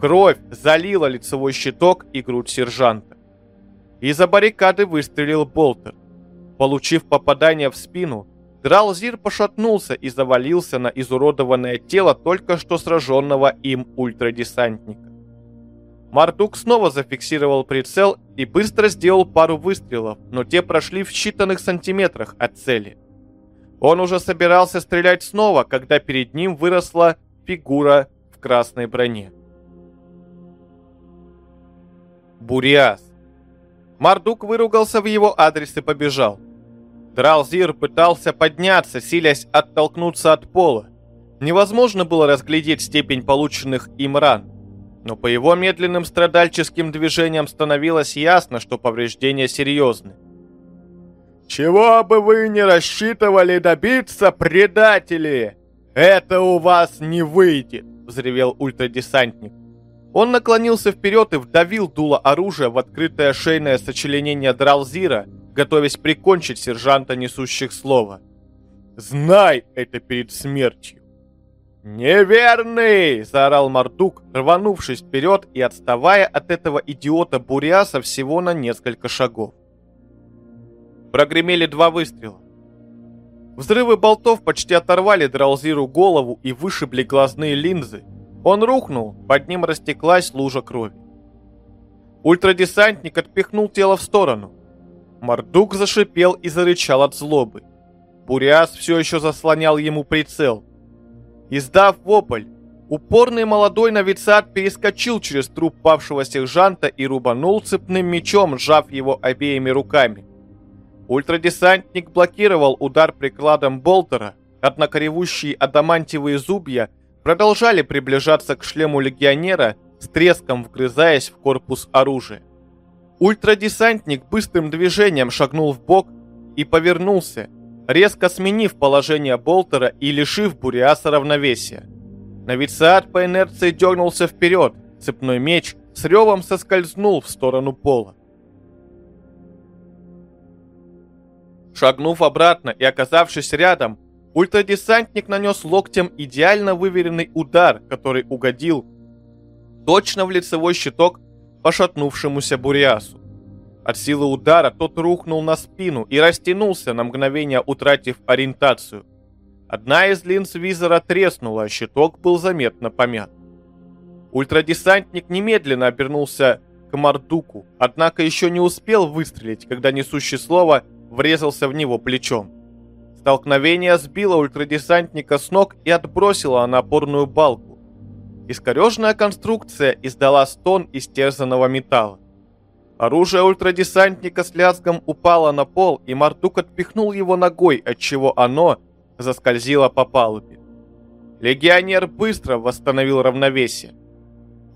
Speaker 3: Кровь залила лицевой щиток и грудь сержанта. Из-за баррикады выстрелил Болтер. Получив попадание в спину, Дралзир пошатнулся и завалился на изуродованное тело только что сраженного им ультрадесантника. Мардук снова зафиксировал прицел и быстро сделал пару выстрелов, но те прошли в считанных сантиметрах от цели. Он уже собирался стрелять снова, когда перед ним выросла фигура в красной броне. Буриас. Мардук выругался в его адрес и побежал. Дралзир пытался подняться, силясь оттолкнуться от пола. Невозможно было разглядеть степень полученных им ран, но по его медленным страдальческим движениям становилось ясно, что повреждения серьезны. «Чего бы вы не рассчитывали добиться, предатели! Это у вас не выйдет!» — взревел ультрадесантник. Он наклонился вперед и вдавил дуло оружия в открытое шейное сочленение Дралзира, готовясь прикончить сержанта, несущих слова. «Знай это перед смертью!» «Неверный!» — заорал Мардук, рванувшись вперед и отставая от этого идиота Буриаса всего на несколько шагов. Прогремели два выстрела. Взрывы болтов почти оторвали Дралзиру голову и вышибли глазные линзы. Он рухнул, под ним растеклась лужа крови. Ультрадесантник отпихнул тело в сторону. Мордук зашипел и зарычал от злобы. Буриас все еще заслонял ему прицел. Издав вопль, упорный молодой новицат перескочил через труп павшего сержанта и рубанул цепным мечом, сжав его обеими руками. Ультрадесантник блокировал удар прикладом болтера, однако ревущие адамантиевые зубья продолжали приближаться к шлему легионера, с треском вгрызаясь в корпус оружия. Ультрадесантник быстрым движением шагнул в бок и повернулся, резко сменив положение болтера и лишив Буриаса равновесия. Навициат по инерции дернулся вперед, цепной меч с ревом соскользнул в сторону пола. Шагнув обратно и оказавшись рядом, ультрадесантник нанес локтем идеально выверенный удар, который угодил точно в лицевой щиток пошатнувшемуся Буриасу. От силы удара тот рухнул на спину и растянулся на мгновение, утратив ориентацию. Одна из линз визора треснула, а щиток был заметно помят. Ультрадесантник немедленно обернулся к Мардуку, однако еще не успел выстрелить, когда несущий слово врезался в него плечом. Столкновение сбило ультрадесантника с ног и отбросило на опорную балку. Искорежная конструкция издала стон истерзанного металла. Оружие ультрадесантника с лязгом упало на пол, и Мартук отпихнул его ногой, отчего оно заскользило по палубе. Легионер быстро восстановил равновесие.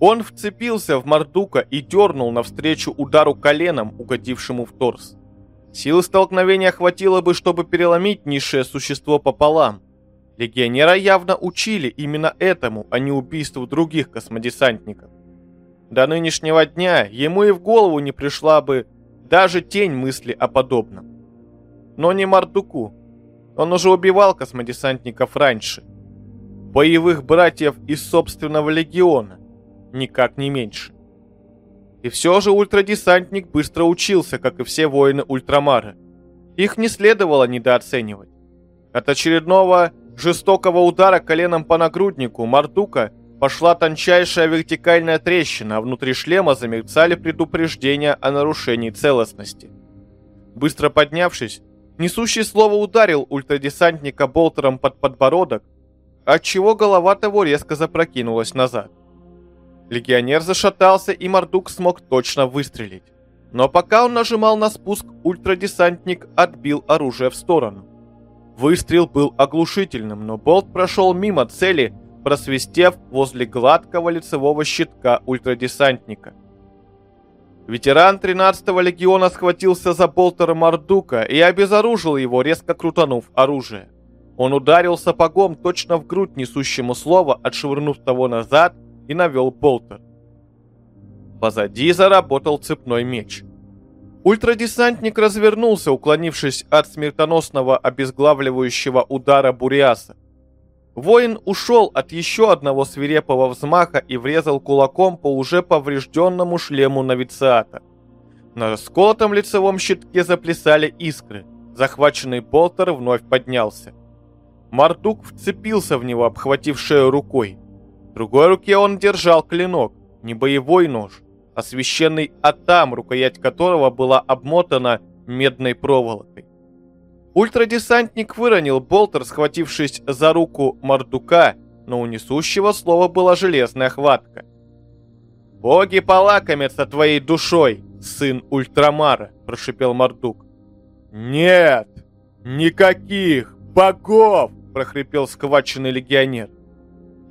Speaker 3: Он вцепился в Мардука и дернул навстречу удару коленом, угодившему в торс. Силы столкновения хватило бы, чтобы переломить низшее существо пополам. Легионера явно учили именно этому, а не убийству других космодесантников. До нынешнего дня ему и в голову не пришла бы даже тень мысли о подобном. Но не Мардуку. Он уже убивал космодесантников раньше. Боевых братьев из собственного легиона. Никак не меньше. И все же ультрадесантник быстро учился, как и все воины Ультрамара. Их не следовало недооценивать. От очередного жестокого удара коленом по нагруднику Мардука Пошла тончайшая вертикальная трещина, а внутри шлема замерцали предупреждения о нарушении целостности. Быстро поднявшись, несущий слово ударил ультрадесантника болтером под подбородок, отчего голова того резко запрокинулась назад. Легионер зашатался, и Мордук смог точно выстрелить. Но пока он нажимал на спуск, ультрадесантник отбил оружие в сторону. Выстрел был оглушительным, но болт прошел мимо цели, просвистев возле гладкого лицевого щитка ультрадесантника. Ветеран 13-го легиона схватился за болтер Мардука и обезоружил его, резко крутанув оружие. Он ударил сапогом точно в грудь несущему слово, отшвырнув того назад и навел болтер. Позади заработал цепной меч. Ультрадесантник развернулся, уклонившись от смертоносного обезглавливающего удара Буриаса. Воин ушел от еще одного свирепого взмаха и врезал кулаком по уже поврежденному шлему новициата. На расколотом лицевом щитке заплясали искры. Захваченный болтер вновь поднялся. Мардук вцепился в него, обхватив шею рукой. Другой руке он держал клинок, не боевой нож, а священный Атам, рукоять которого была обмотана медной проволокой. Ультрадесантник выронил болтер, схватившись за руку Мардука, но у несущего слова была железная хватка. «Боги полакомятся твоей душой, сын Ультрамара!» – прошипел Мардук. «Нет! Никаких богов!» – прохрипел схваченный легионер.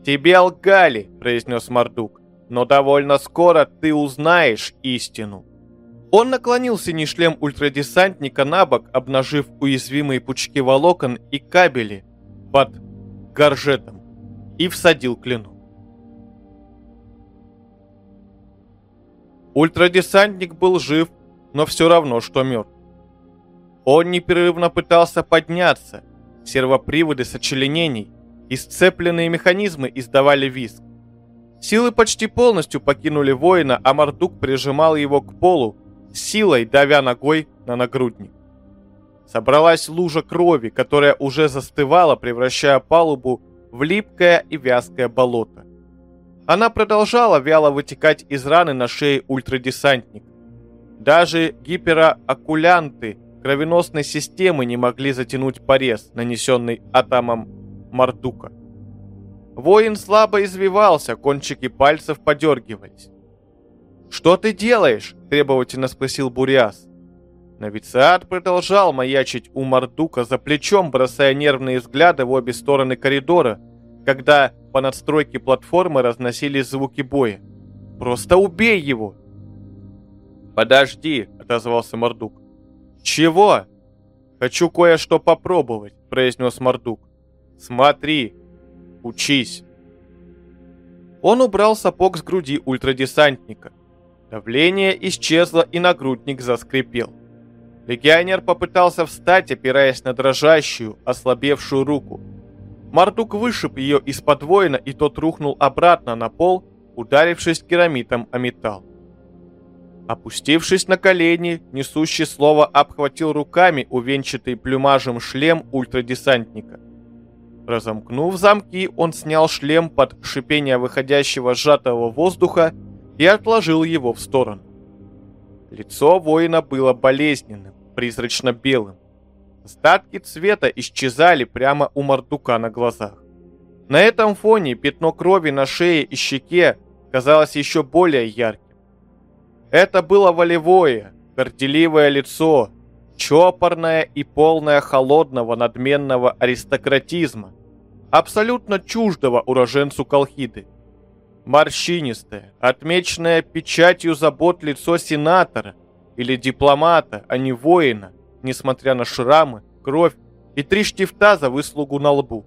Speaker 3: «Тебе лгали!» – произнес Мардук. «Но довольно скоро ты узнаешь истину!» Он наклонил синий шлем ультрадесантника на бок, обнажив уязвимые пучки волокон и кабели под горжетом, и всадил клинок. Ультрадесантник был жив, но все равно, что мертв. Он непрерывно пытался подняться. Сервоприводы сочленений и механизмы издавали визг. Силы почти полностью покинули воина, а Мардук прижимал его к полу, силой давя ногой на нагрудник. Собралась лужа крови, которая уже застывала, превращая палубу в липкое и вязкое болото. Она продолжала вяло вытекать из раны на шее ультрадесантника. Даже гипероакулянты кровеносной системы не могли затянуть порез, нанесенный атомом Мардука. Воин слабо извивался, кончики пальцев подергивались. «Что ты делаешь?» – требовательно спросил Буриас. Новициат продолжал маячить у Мардука за плечом, бросая нервные взгляды в обе стороны коридора, когда по надстройке платформы разносились звуки боя. «Просто убей его!» «Подожди!» – отозвался Мардук. «Чего?» «Хочу кое-что попробовать», – произнес Мардук. «Смотри! Учись!» Он убрал сапог с груди ультрадесантника. Давление исчезло и нагрудник заскрипел. Легионер попытался встать, опираясь на дрожащую, ослабевшую руку. Мардук вышиб ее из-под воина, и тот рухнул обратно на пол, ударившись керамитом о металл. Опустившись на колени, несущий слово обхватил руками увенчатый плюмажем шлем ультрадесантника. Разомкнув замки, он снял шлем под шипение выходящего сжатого воздуха и отложил его в сторону. Лицо воина было болезненным, призрачно-белым. Остатки цвета исчезали прямо у Мардука на глазах. На этом фоне пятно крови на шее и щеке казалось еще более ярким. Это было волевое, горделивое лицо, чопорное и полное холодного надменного аристократизма, абсолютно чуждого уроженцу Колхиды. Морщинистое, отмеченное печатью забот лицо сенатора или дипломата, а не воина, несмотря на шрамы, кровь и три штифта за выслугу на лбу.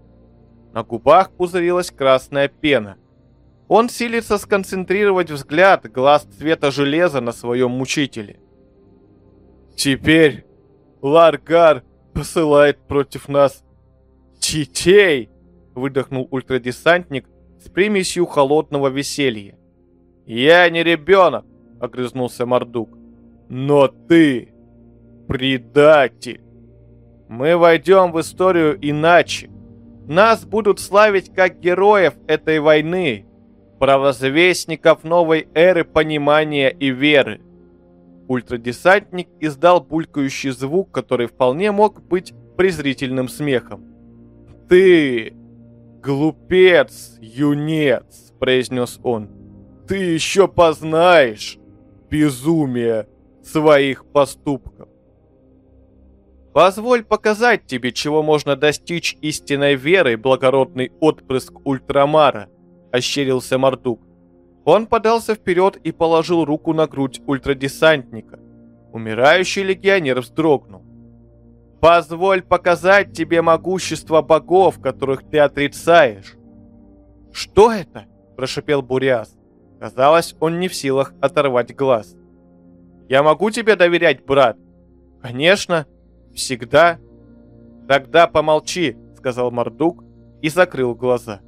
Speaker 3: На губах пузырилась красная пена. Он силится сконцентрировать взгляд глаз цвета железа на своем мучителе. «Теперь Ларгар посылает против нас детей!» Выдохнул ультрадесантник, с примесью холодного веселья. «Я не ребенок!» — огрызнулся Мордук. «Но ты предатель! Мы войдем в историю иначе. Нас будут славить как героев этой войны, правозвестников новой эры понимания и веры». Ультрадесантник издал булькающий звук, который вполне мог быть презрительным смехом. «Ты «Глупец, юнец!» – произнес он. «Ты еще познаешь безумие своих поступков!» «Позволь показать тебе, чего можно достичь истинной верой, благородный отпрыск Ультрамара!» – ощерился Мордук. Он подался вперед и положил руку на грудь ультрадесантника. Умирающий легионер вздрогнул. Позволь показать тебе могущество богов, которых ты отрицаешь. Что это? Прошипел Буриас. Казалось, он не в силах оторвать глаз. «Я могу тебе доверять, брат?» «Конечно. Всегда». «Тогда помолчи», — сказал Мордук и закрыл глаза.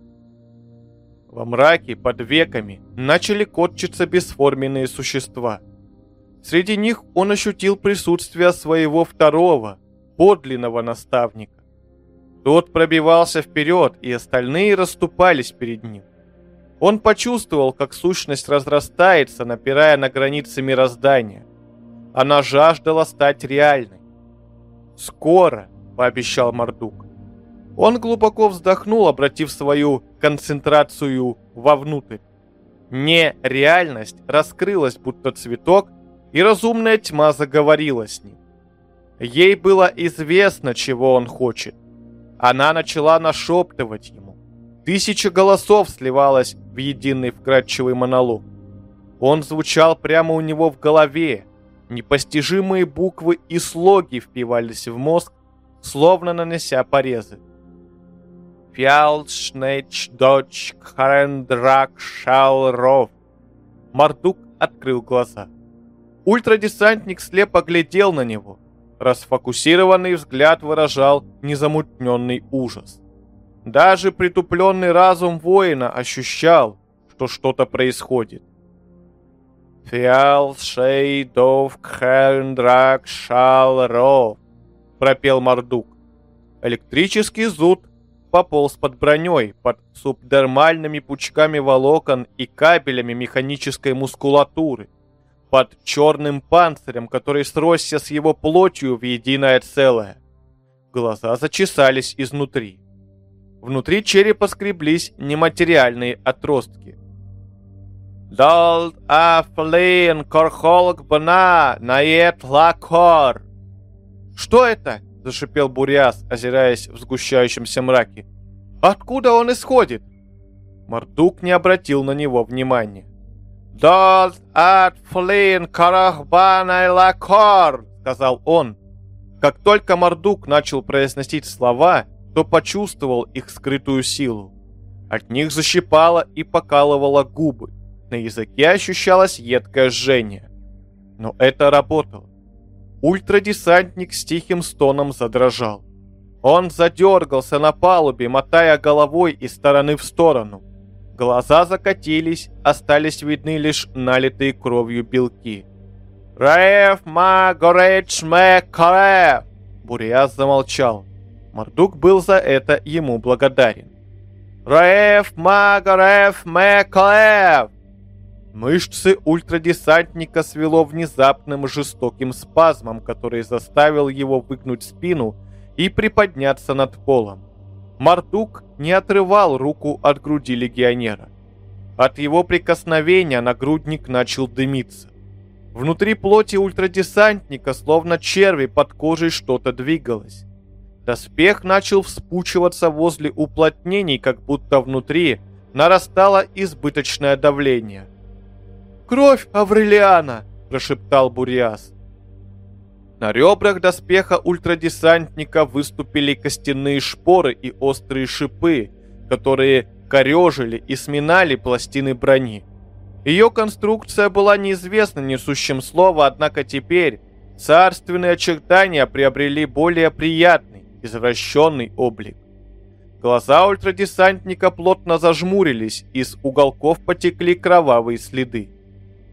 Speaker 3: Во мраке под веками начали котчиться бесформенные существа. Среди них он ощутил присутствие своего второго, подлинного наставника. Тот пробивался вперед, и остальные расступались перед ним. Он почувствовал, как сущность разрастается, напирая на границы мироздания. Она жаждала стать реальной. «Скоро», — пообещал Мордук. Он глубоко вздохнул, обратив свою концентрацию вовнутрь. Нереальность раскрылась, будто цветок, и разумная тьма заговорила с ним. Ей было известно, чего он хочет. Она начала нашептывать ему. Тысяча голосов сливалась в единый вкрадчивый монолог. Он звучал прямо у него в голове. Непостижимые буквы и слоги впивались в мозг, словно нанося порезы. Фялшнеч дочь Харендрак Шалров. Мардук открыл глаза. Ультрадесантник слепо глядел на него. Расфокусированный взгляд выражал незамутненный ужас. Даже притупленный разум воина ощущал, что что-то происходит. «Фиал шейдов кхендрак шалров», — пропел Мардук. Электрический зуд пополз под броней, под субдермальными пучками волокон и кабелями механической мускулатуры, под черным панцирем, который сросся с его плотью в единое целое. Глаза зачесались изнутри. Внутри черепа скреблись нематериальные отростки. «Долд афлин корхолк бна нает лакор!» «Что это?» — зашипел Буряс, озираясь в сгущающемся мраке. «Откуда он исходит?» Мардук не обратил на него внимания. «Долд ат флин карахбанай лакор!» — сказал он. Как только Мардук начал произносить слова, то почувствовал их скрытую силу. От них защипало и покалывало губы. На языке ощущалось едкое жжение. Но это работало. Ультрадесантник с тихим стоном задрожал. Он задергался на палубе, мотая головой из стороны в сторону. Глаза закатились, остались видны лишь налитые кровью белки. «Раев ма мэ карэ!» Буриас замолчал. Мордук был за это ему благодарен. «Раев ма мэ каэв!» Мышцы ультрадесантника свело внезапным жестоким спазмом, который заставил его выгнуть спину и приподняться над полом. Мардук не отрывал руку от груди легионера. От его прикосновения нагрудник начал дымиться. Внутри плоти ультрадесантника, словно черви под кожей, что-то двигалось. Доспех начал вспучиваться возле уплотнений, как будто внутри нарастало избыточное давление. «Кровь Аврелиана!» – прошептал Буриас. На ребрах доспеха ультрадесантника выступили костяные шпоры и острые шипы, которые корежили и сминали пластины брони. Ее конструкция была неизвестна несущим слова, однако теперь царственные очертания приобрели более приятный, извращенный облик. Глаза ультрадесантника плотно зажмурились, из уголков потекли кровавые следы.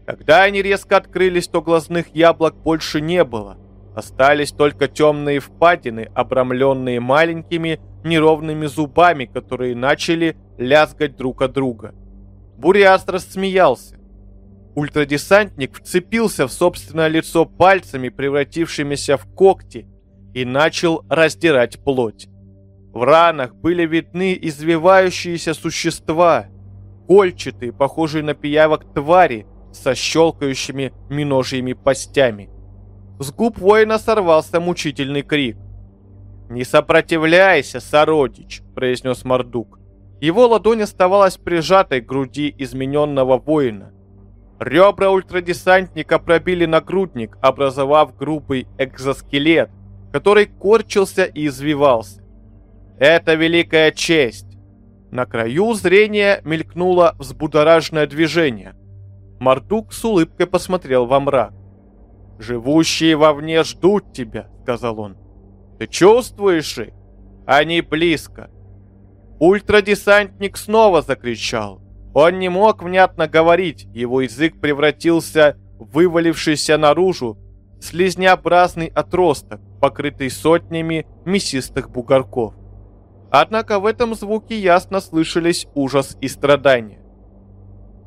Speaker 3: Когда они резко открылись, то глазных яблок больше не было. Остались только темные впадины, обрамленные маленькими неровными зубами, которые начали лязгать друг от друга. Буриас рассмеялся. Ультрадесантник вцепился в собственное лицо пальцами, превратившимися в когти, и начал раздирать плоть. В ранах были видны извивающиеся существа, кольчатые, похожие на пиявок твари, со щелкающими миножьими постями. С губ воина сорвался мучительный крик. «Не сопротивляйся, сородич!» – произнес Мордук. Его ладонь оставалась прижатой к груди измененного воина. Ребра ультрадесантника пробили нагрудник, образовав грубый экзоскелет, который корчился и извивался. «Это великая честь!» На краю зрения мелькнуло взбудораженное движение. Мардук с улыбкой посмотрел во мрак. «Живущие вовне ждут тебя», — сказал он. «Ты чувствуешь их? Они близко». Ультрадесантник снова закричал. Он не мог внятно говорить, его язык превратился в вывалившийся наружу слизнеобразный отросток, покрытый сотнями мясистых бугорков. Однако в этом звуке ясно слышались ужас и страдания.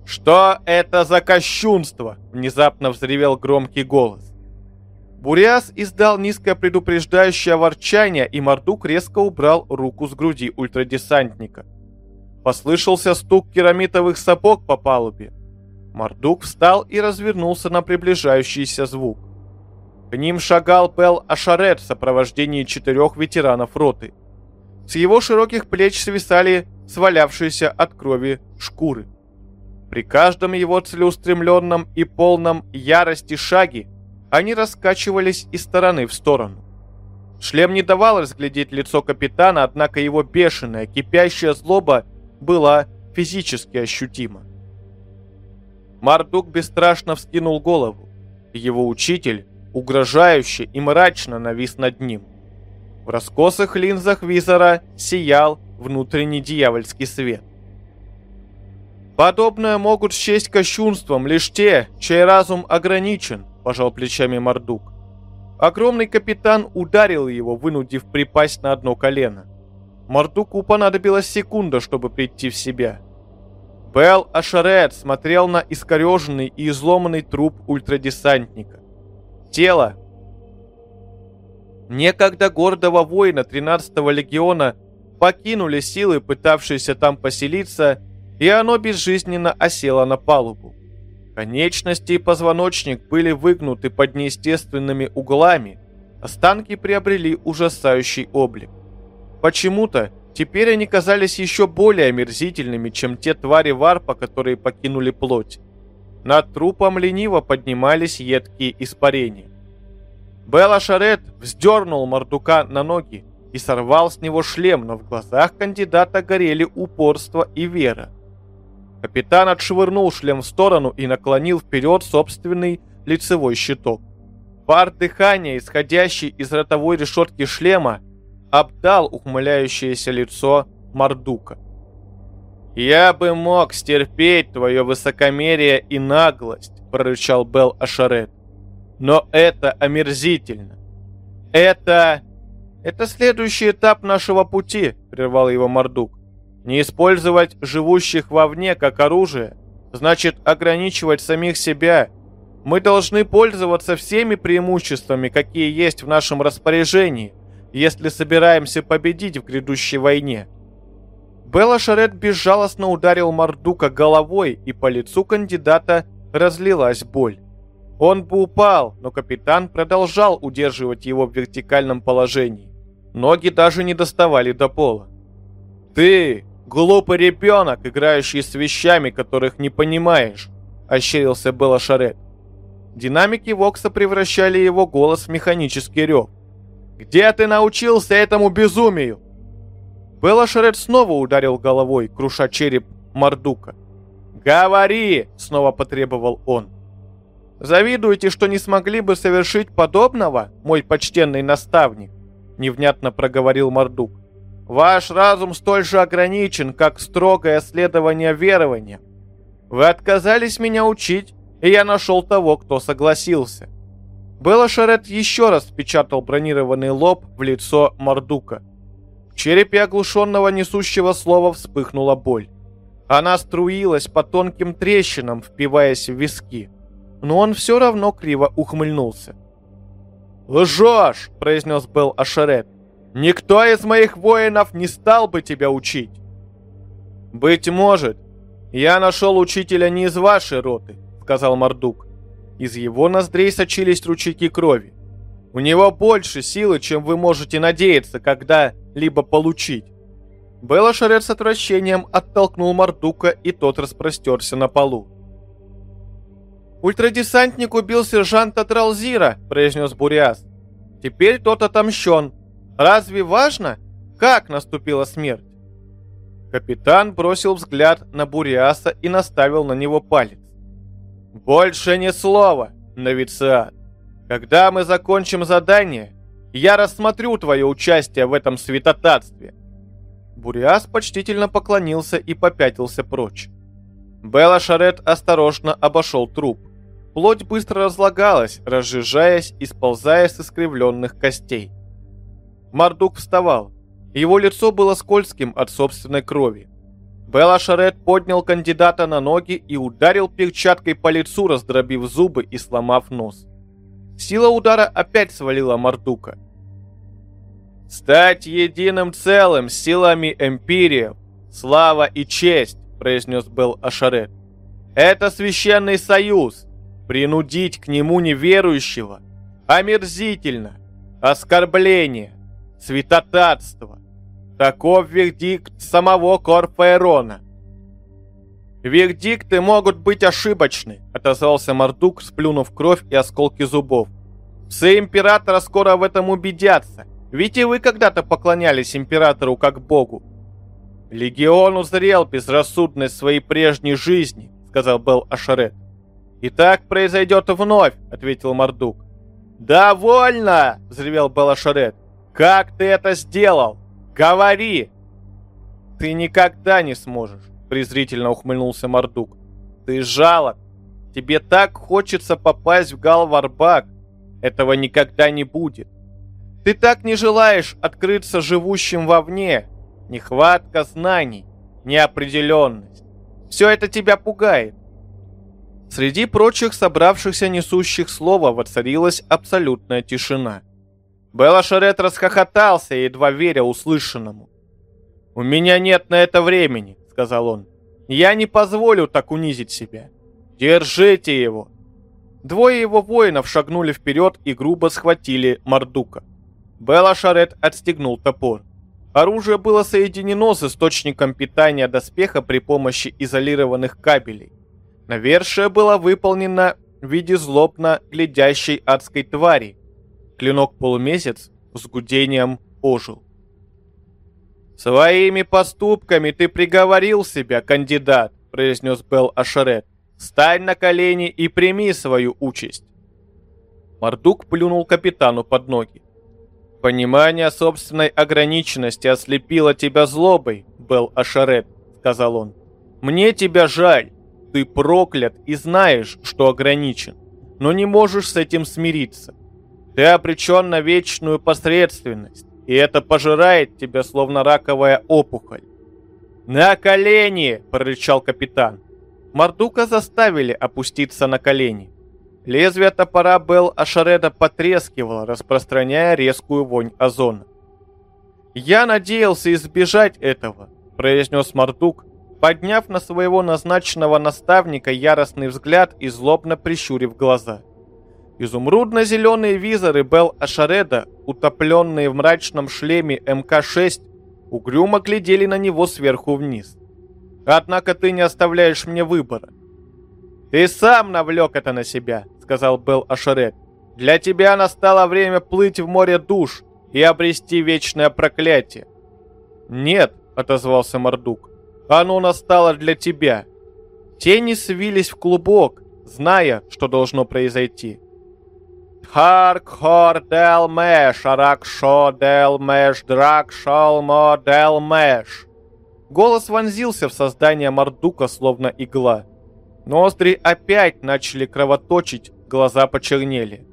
Speaker 3: «Что это за кощунство?» – внезапно взревел громкий голос. Буряс издал низкое предупреждающее ворчание, и Мордук резко убрал руку с груди ультрадесантника. Послышался стук керамитовых сапог по палубе. Мордук встал и развернулся на приближающийся звук. К ним шагал Пел Ашарет в сопровождении четырех ветеранов роты. С его широких плеч свисали свалявшиеся от крови шкуры. При каждом его целеустремленном и полном ярости шаге они раскачивались из стороны в сторону. Шлем не давал разглядеть лицо капитана, однако его бешеная, кипящая злоба была физически ощутима. Мардук бесстрашно вскинул голову. Его учитель, угрожающе и мрачно навис над ним. В раскосых линзах визора сиял внутренний дьявольский свет. Подобное могут счесть кощунством лишь те, чей разум ограничен, пожал плечами Мордук. Огромный капитан ударил его, вынудив припасть на одно колено. Мордуку понадобилась секунда, чтобы прийти в себя. Белл Ашарет смотрел на искореженный и изломанный труп ультрадесантника. Тело некогда гордого воина 13-го легиона покинули силы, пытавшиеся там поселиться, и оно безжизненно осело на палубу. Конечности и позвоночник были выгнуты под неестественными углами, останки приобрели ужасающий облик. Почему-то теперь они казались еще более омерзительными, чем те твари варпа, которые покинули плоть. Над трупом лениво поднимались едкие испарения. Белла Шарет вздернул Мордука на ноги и сорвал с него шлем, но в глазах кандидата горели упорство и вера. Капитан отшвырнул шлем в сторону и наклонил вперед собственный лицевой щиток. Пар дыхания, исходящий из ротовой решетки шлема, обдал ухмыляющееся лицо Мардука. «Я бы мог стерпеть твое высокомерие и наглость», — прорычал Бел Ашарет. «Но это омерзительно. Это... это следующий этап нашего пути», — прервал его Мардук. Не использовать живущих вовне как оружие, значит ограничивать самих себя. Мы должны пользоваться всеми преимуществами, какие есть в нашем распоряжении, если собираемся победить в грядущей войне. Белла Шарет безжалостно ударил Мордука головой, и по лицу кандидата разлилась боль. Он бы упал, но капитан продолжал удерживать его в вертикальном положении. Ноги даже не доставали до пола. «Ты «Глупый ребенок, играющий с вещами, которых не понимаешь», — ощерился Белла Шарет. Динамики Вокса превращали его голос в механический рев. «Где ты научился этому безумию?» Белла Шарет снова ударил головой, круша череп Мардука. «Говори!» — снова потребовал он. «Завидуете, что не смогли бы совершить подобного, мой почтенный наставник?» — невнятно проговорил Мардук. Ваш разум столь же ограничен, как строгое следование верования. Вы отказались меня учить, и я нашел того, кто согласился. Белла Шарет еще раз впечатал бронированный лоб в лицо Мордука. В черепе оглушенного несущего слова вспыхнула боль. Она струилась по тонким трещинам, впиваясь в виски. Но он все равно криво ухмыльнулся. «Лжешь!» – произнес Белл Ашарет. Никто из моих воинов не стал бы тебя учить. Быть может, я нашел учителя не из вашей роты, сказал Мордук. Из его ноздрей сочились ручейки крови. У него больше силы, чем вы можете надеяться когда-либо получить. Белошарет с отвращением оттолкнул Мордука, и тот распростерся на полу. «Ультрадесантник убил сержанта Тралзира», — произнес Буриас. «Теперь тот отомщен, Разве важно, как наступила смерть? Капитан бросил взгляд на Буриаса и наставил на него палец. «Больше ни слова, новициат. Когда мы закончим задание, я рассмотрю твое участие в этом святотатстве». Буриас почтительно поклонился и попятился прочь. Белла Шарет осторожно обошел труп. Плоть быстро разлагалась, разжижаясь и сползая с искривленных костей. Мардук вставал. Его лицо было скользким от собственной крови. Белла Шарет поднял кандидата на ноги и ударил перчаткой по лицу, раздробив зубы и сломав нос. Сила удара опять свалила Мардука. «Стать единым целым силами Эмпириев, слава и честь», произнес Белл Ашарет. «Это священный союз, Принудить к нему неверующего омерзительно, оскорбление, святотатство. Таков вердикт самого Корфаэрона. «Вердикты могут быть ошибочны», — отозвался Мордук, сплюнув кровь и осколки зубов. «Псы Императора скоро в этом убедятся, ведь и вы когда-то поклонялись Императору как Богу». «Легион узрел безрассудность своей прежней жизни», — сказал Бел Ашарет. «И так произойдет вновь», — ответил Мордук. «Довольно!» — взревел Балашарет. «Как ты это сделал? Говори!» «Ты никогда не сможешь», — презрительно ухмыльнулся Мордук. «Ты жалок. Тебе так хочется попасть в Галварбак. Этого никогда не будет. Ты так не желаешь открыться живущим вовне. Нехватка знаний, неопределенность. Все это тебя пугает. Среди прочих собравшихся несущих слова воцарилась абсолютная тишина. Белла Шарет расхохотался, едва веря услышанному. «У меня нет на это времени», — сказал он. «Я не позволю так унизить себя. Держите его!» Двое его воинов шагнули вперед и грубо схватили Мардука. Белла Шарет отстегнул топор. Оружие было соединено с источником питания доспеха при помощи изолированных кабелей. Навершие было выполнено в виде злобно глядящей адской твари. Клинок-полумесяц с гудением ожил. «Своими поступками ты приговорил себя, кандидат», — произнес Белл Ашерет. «Стань на колени и прими свою участь». Мордук плюнул капитану под ноги. «Понимание собственной ограниченности ослепило тебя злобой, Белл Ашарет», — сказал он. «Мне тебя жаль. Ты проклят и знаешь, что ограничен, но не можешь с этим смириться. Ты обречен на вечную посредственность, и это пожирает тебя, словно раковая опухоль. «На колени!» – прорычал капитан. Мардука заставили опуститься на колени. Лезвие топора Белл Ашареда потрескивало, распространяя резкую вонь озона. «Я надеялся избежать этого», – произнес Мардук, подняв на своего назначенного наставника яростный взгляд и злобно прищурив глаза. Изумрудно-зеленые визоры Бел Ашареда, утопленные в мрачном шлеме МК-6, угрюмо глядели на него сверху вниз. «Однако ты не оставляешь мне выбора». «Ты сам навлек это на себя», — сказал Бел Ашаред. «Для тебя настало время плыть в море душ и обрести вечное проклятие». «Нет», — отозвался Мордук. Оно настало для тебя. Тени свились в клубок, зная, что должно произойти. Харк хор дел меш, арак шо дел меш, драк шалмо дел меш. Голос вонзился в создание Мардука, словно игла. Ноздри опять начали кровоточить, глаза почернели.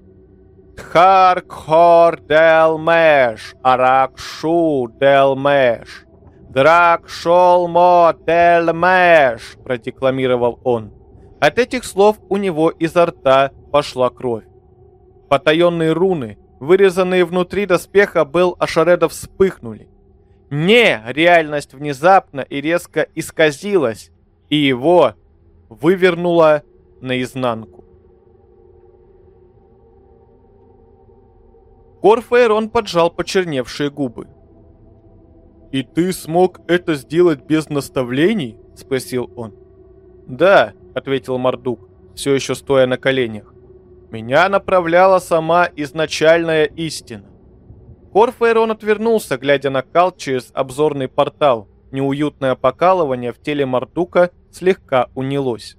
Speaker 3: Харк хор дел меш, арак шу дел меш. «Драк шел мо тельмеш», — продекламировал он. От этих слов у него изо рта пошла кровь. Потаенные руны, вырезанные внутри доспеха был Ашаредов вспыхнули. Не, реальность внезапно и резко исказилась, и его вывернуло наизнанку. Корфаэрон поджал почерневшие губы. «И ты смог это сделать без наставлений?» – спросил он. «Да», – ответил Мардук, все еще стоя на коленях. «Меня направляла сама изначальная истина». Корфаэрон отвернулся, глядя на Кал через обзорный портал. Неуютное покалывание в теле Мардука слегка унялось.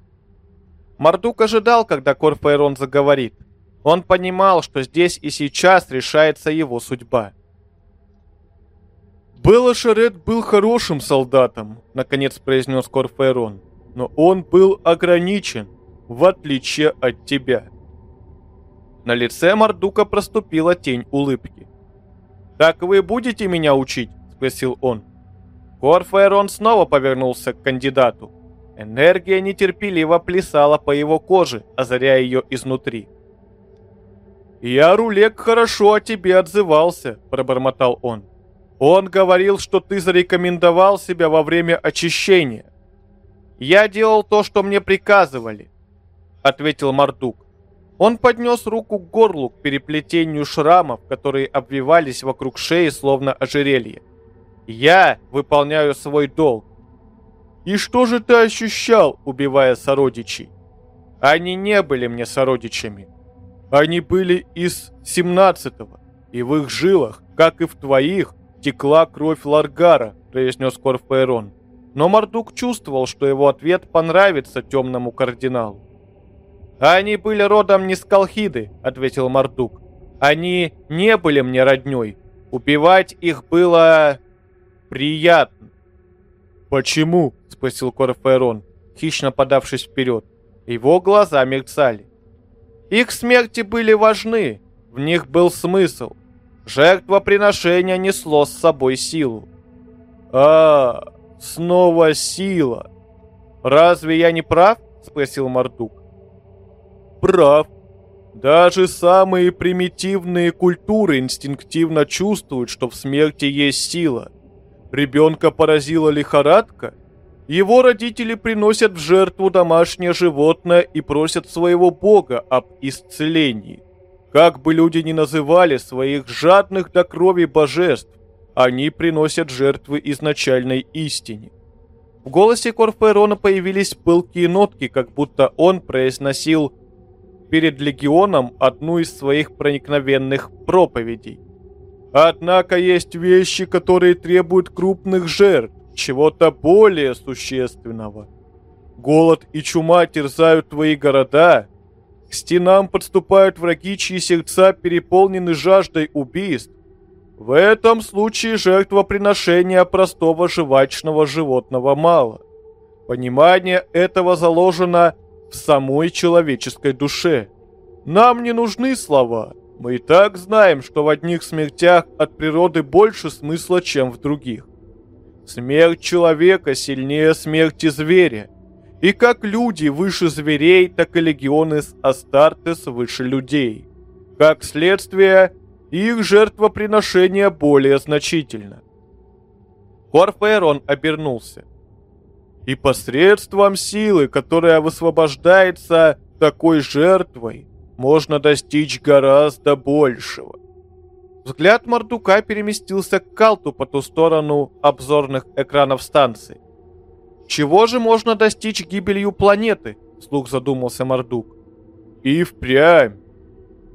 Speaker 3: Мардук ожидал, когда Корфаэрон заговорит. Он понимал, что здесь и сейчас решается его судьба. «Белла Шарет был хорошим солдатом», — наконец произнес Корфаэрон. «Но он был ограничен, в отличие от тебя». На лице Мардука проступила тень улыбки. «Так вы будете меня учить?» — спросил он. Корфаэрон снова повернулся к кандидату. Энергия нетерпеливо плясала по его коже, озаряя ее изнутри. «Я, Рулек, хорошо о тебе отзывался», — пробормотал он. «Он говорил, что ты зарекомендовал себя во время очищения». «Я делал то, что мне приказывали», — ответил Мардук. Он поднес руку к горлу, к переплетению шрамов, которые обвивались вокруг шеи, словно ожерелье. «Я выполняю свой долг». «И что же ты ощущал, убивая сородичей?» «Они не были мне сородичами. Они были из 17-го, и в их жилах, как и в твоих, текла кровь Ларгара», — произнес Корфаэрон. Но Мардук чувствовал, что его ответ понравится темному кардиналу. «Они были родом не с Колхиды», — ответил Мардук. «Они не были мне роднёй. Убивать их было... приятно». «Почему?» — спросил Корфаэрон, хищно подавшись вперед. Его глаза мерцали. «Их смерти были важны, в них был смысл. Жертвоприношение несло с собой силу». «А, снова сила!» «Разве я не прав?» — спросил Мардук прав. Даже самые примитивные культуры инстинктивно чувствуют, что в смерти есть сила. Ребенка поразила лихорадка? Его родители приносят в жертву домашнее животное и просят своего бога об исцелении. Как бы люди ни называли своих жадных до крови божеств, они приносят жертвы изначальной истине. В голосе Корферона появились пылкие нотки, как будто он произносил перед легионом одну из своих проникновенных проповедей. Однако есть вещи, которые требуют крупных жертв, чего-то более существенного. Голод и чума терзают твои города. К стенам подступают враги, чьи сердца переполнены жаждой убийств. В этом случае жертвоприношения простого жвачного животного мало. Понимание этого заложено в самой человеческой душе. Нам не нужны слова. Мы и так знаем, что в одних смертях от природы больше смысла, чем в других. Смерть человека сильнее смерти зверя. И как люди выше зверей, так и легионы с Астартес выше людей. Как следствие, их жертвоприношение более значительно. Корфейрон обернулся и посредством силы, которая высвобождается такой жертвой, можно достичь гораздо большего. Взгляд Мардука переместился к Калту по ту сторону обзорных экранов станции. «Чего же можно достичь гибелью планеты?» – вслух задумался Мардук. «И впрямь!»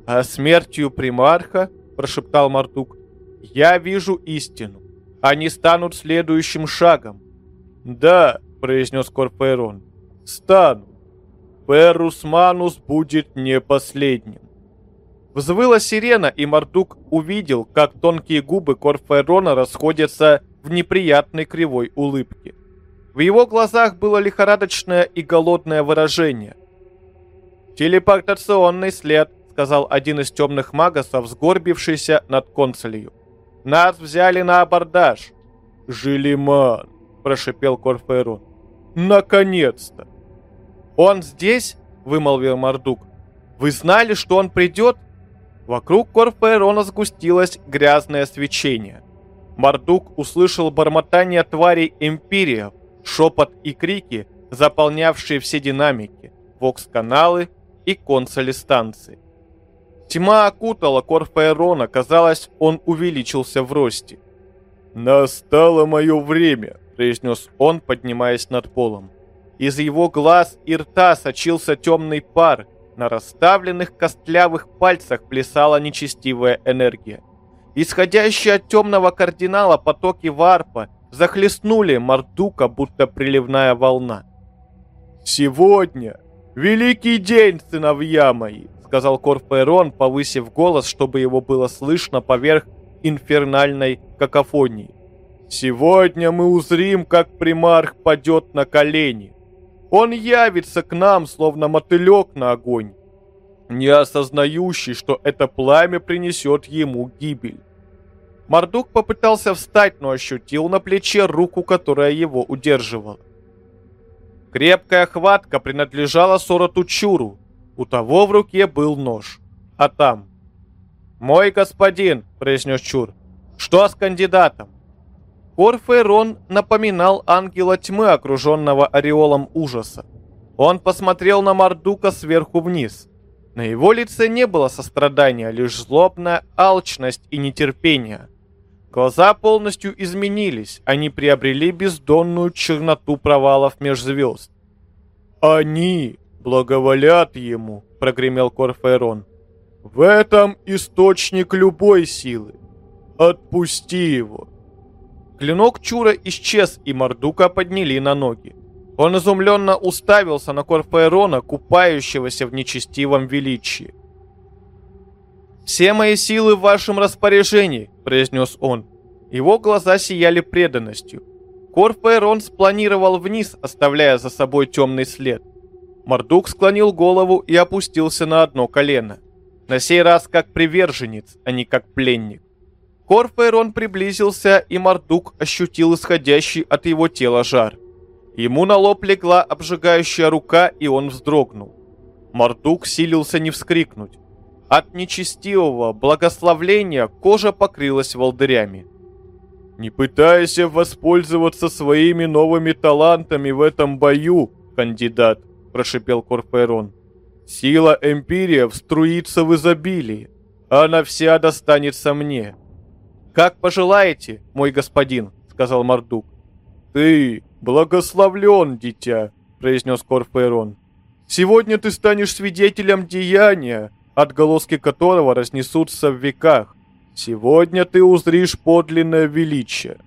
Speaker 3: «А смертью примарха?» – прошептал Мардук. «Я вижу истину. Они станут следующим шагом». «Да, — произнес Корпейрон. «Стану. Перус Манус будет не последним». Взвыла сирена, и Мардук увидел, как тонкие губы Корфаэрона расходятся в неприятной кривой улыбке. В его глазах было лихорадочное и голодное выражение. «Телепортационный след», — сказал один из темных магасов, сгорбившийся над консолью. «Нас взяли на абордаж». «Жилиман», прошипел Корфейрон. «Наконец-то!» «Он здесь?» — вымолвил Мардук. «Вы знали, что он придет?» Вокруг Корфейрона сгустилось грязное свечение. Мардук услышал бормотание тварей Эмпириев, шепот и крики, заполнявшие все динамики, вокс-каналы и консоли станции. Тьма окутала Корфаэрона, казалось, он увеличился в росте. «Настало мое время», произнес он, поднимаясь над полом. Из его глаз и рта сочился темный пар, на расставленных костлявых пальцах плясала нечестивая энергия. Исходящие от темного кардинала потоки варпа захлестнули Мардука, будто приливная волна. «Сегодня «Великий день, сыновья мои!» — сказал Корфаэрон, повысив голос, чтобы его было слышно поверх инфернальной какофонии. «Сегодня мы узрим, как примарх падет на колени. Он явится к нам, словно мотылек на огонь, не осознающий, что это пламя принесет ему гибель. Мордук попытался встать, но ощутил на плече руку, которая его удерживала. Крепкая хватка принадлежала Сороту Чуру. У того в руке был нож. А там... «Мой господин», — произнес Чур, — «что с кандидатом?» Корфейрон напоминал ангела тьмы, окруженного ореолом ужаса. Он посмотрел на Мардука сверху вниз. На его лице не было сострадания, лишь злобная алчность и нетерпение. Глаза полностью изменились, они приобрели бездонную черноту провалов меж звезд. «Они благоволят ему», — прогремел Корфейрон. «В этом источник любой силы. Отпусти его». Клинок Чура исчез, и Мордука подняли на ноги. Он изумленно уставился на Корфаэрона, купающегося в нечестивом величии. «Все мои силы в вашем распоряжении», — произнес он. Его глаза сияли преданностью. Корфаэрон спланировал вниз, оставляя за собой темный след. Мордук склонил голову и опустился на одно колено. На сей раз как приверженец, а не как пленник. Корфейрон приблизился, и Мардук ощутил исходящий от его тела жар. Ему на лоб легла обжигающая рука, и он вздрогнул. Мардук силился не вскрикнуть. От нечестивого благословления кожа покрылась волдырями. «Не пытайся воспользоваться своими новыми талантами в этом бою, кандидат», – прошипел Корфейрон. «Сила Эмпирия вструится в изобилии. Она вся достанется мне. «Как пожелаете, мой господин», — сказал Мардук. «Ты благословлен, дитя», — произнес Корфейрон. «Сегодня ты станешь свидетелем деяния, отголоски которого разнесутся в веках. Сегодня ты узришь подлинное величие».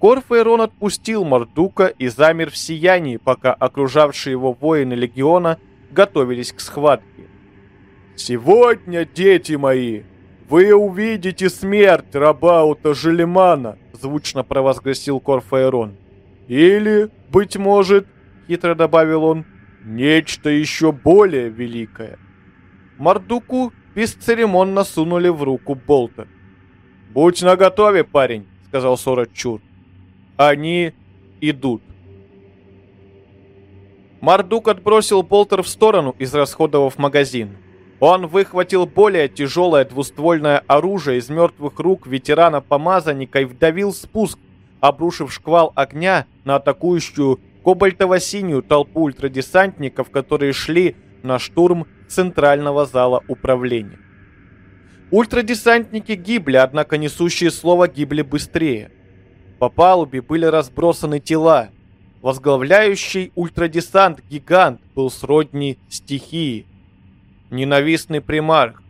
Speaker 3: Корфейрон отпустил Мардука и замер в сиянии, пока окружавшие его воины легиона готовились к схватке. «Сегодня, дети мои, «Вы увидите смерть Рабаута Желемана!» — звучно провозгласил Корфаэрон. «Или, быть может, — хитро добавил он, — нечто еще более великое». Мардуку бесцеремонно сунули в руку болта. «Будь наготове, парень», — сказал Сора Чур. «Они идут». Мардук отбросил болтер в сторону, израсходовав магазин. Он выхватил более тяжелое двуствольное оружие из мертвых рук ветерана-помазанника и вдавил спуск, обрушив шквал огня на атакующую кобальтово-синюю толпу ультрадесантников, которые шли на штурм центрального зала управления. Ультрадесантники гибли, однако несущие слово гибли быстрее. По палубе были разбросаны тела. Возглавляющий ультрадесант гигант был сродни стихии – ненавистный примарх,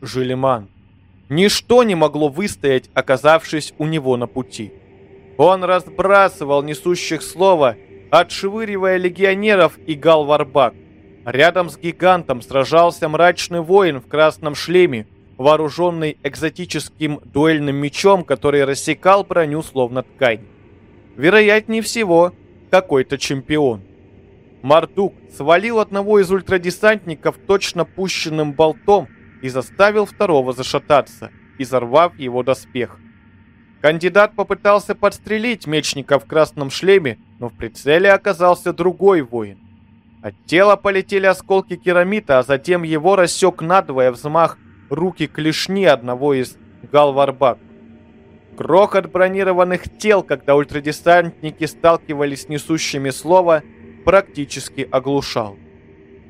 Speaker 3: Жилиман. Ничто не могло выстоять, оказавшись у него на пути. Он разбрасывал несущих слова, отшвыривая легионеров и галварбак. Рядом с гигантом сражался мрачный воин в красном шлеме, вооруженный экзотическим дуэльным мечом, который рассекал броню словно ткань. Вероятнее всего, какой-то чемпион. Мардук свалил одного из ультрадесантников точно пущенным болтом и заставил второго зашататься, изорвав его доспех. Кандидат попытался подстрелить мечника в красном шлеме, но в прицеле оказался другой воин. От тела полетели осколки керамита, а затем его рассек надвое взмах руки клешни одного из галварбак. Грохот бронированных тел, когда ультрадесантники сталкивались с несущими слова – практически оглушал.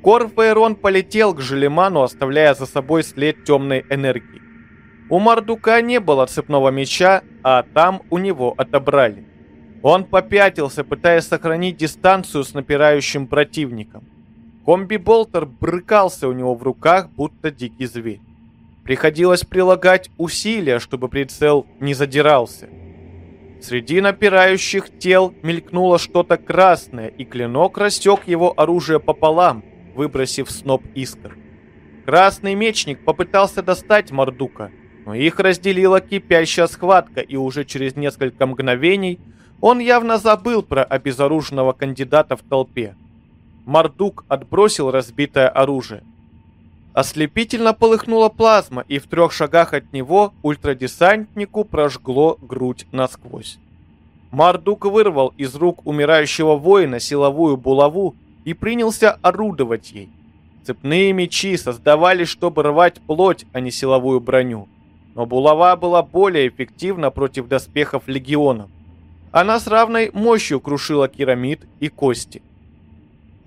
Speaker 3: Корфейрон полетел к Желеману, оставляя за собой след темной энергии. У Мардука не было цепного меча, а там у него отобрали. Он попятился, пытаясь сохранить дистанцию с напирающим противником. Комби-болтер брыкался у него в руках, будто дикий зверь. Приходилось прилагать усилия, чтобы прицел не задирался. Среди напирающих тел мелькнуло что-то красное, и клинок рассек его оружие пополам, выбросив сноп искр. Красный мечник попытался достать Мордука, но их разделила кипящая схватка, и уже через несколько мгновений он явно забыл про обезоруженного кандидата в толпе. Мордук отбросил разбитое оружие. Ослепительно полыхнула плазма, и в трех шагах от него ультрадесантнику прожгло грудь насквозь. Мардук вырвал из рук умирающего воина силовую булаву и принялся орудовать ей. Цепные мечи создавались, чтобы рвать плоть, а не силовую броню. Но булава была более эффективна против доспехов легионов. Она с равной мощью крушила керамид и кости.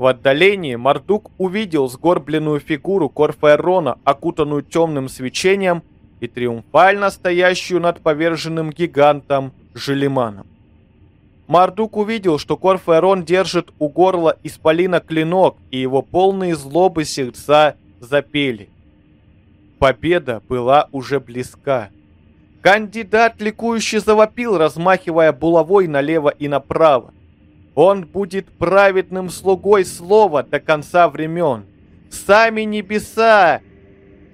Speaker 3: В отдалении Мардук увидел сгорбленную фигуру Корфаэрона, окутанную темным свечением, и триумфально стоящую над поверженным гигантом Желиманом. Мардук увидел, что Корфаэрон держит у горла исполина клинок, и его полные злобы сердца запели. Победа была уже близка. Кандидат ликующе завопил, размахивая булавой налево и направо. Он будет праведным слугой слова до конца времен. Сами небеса!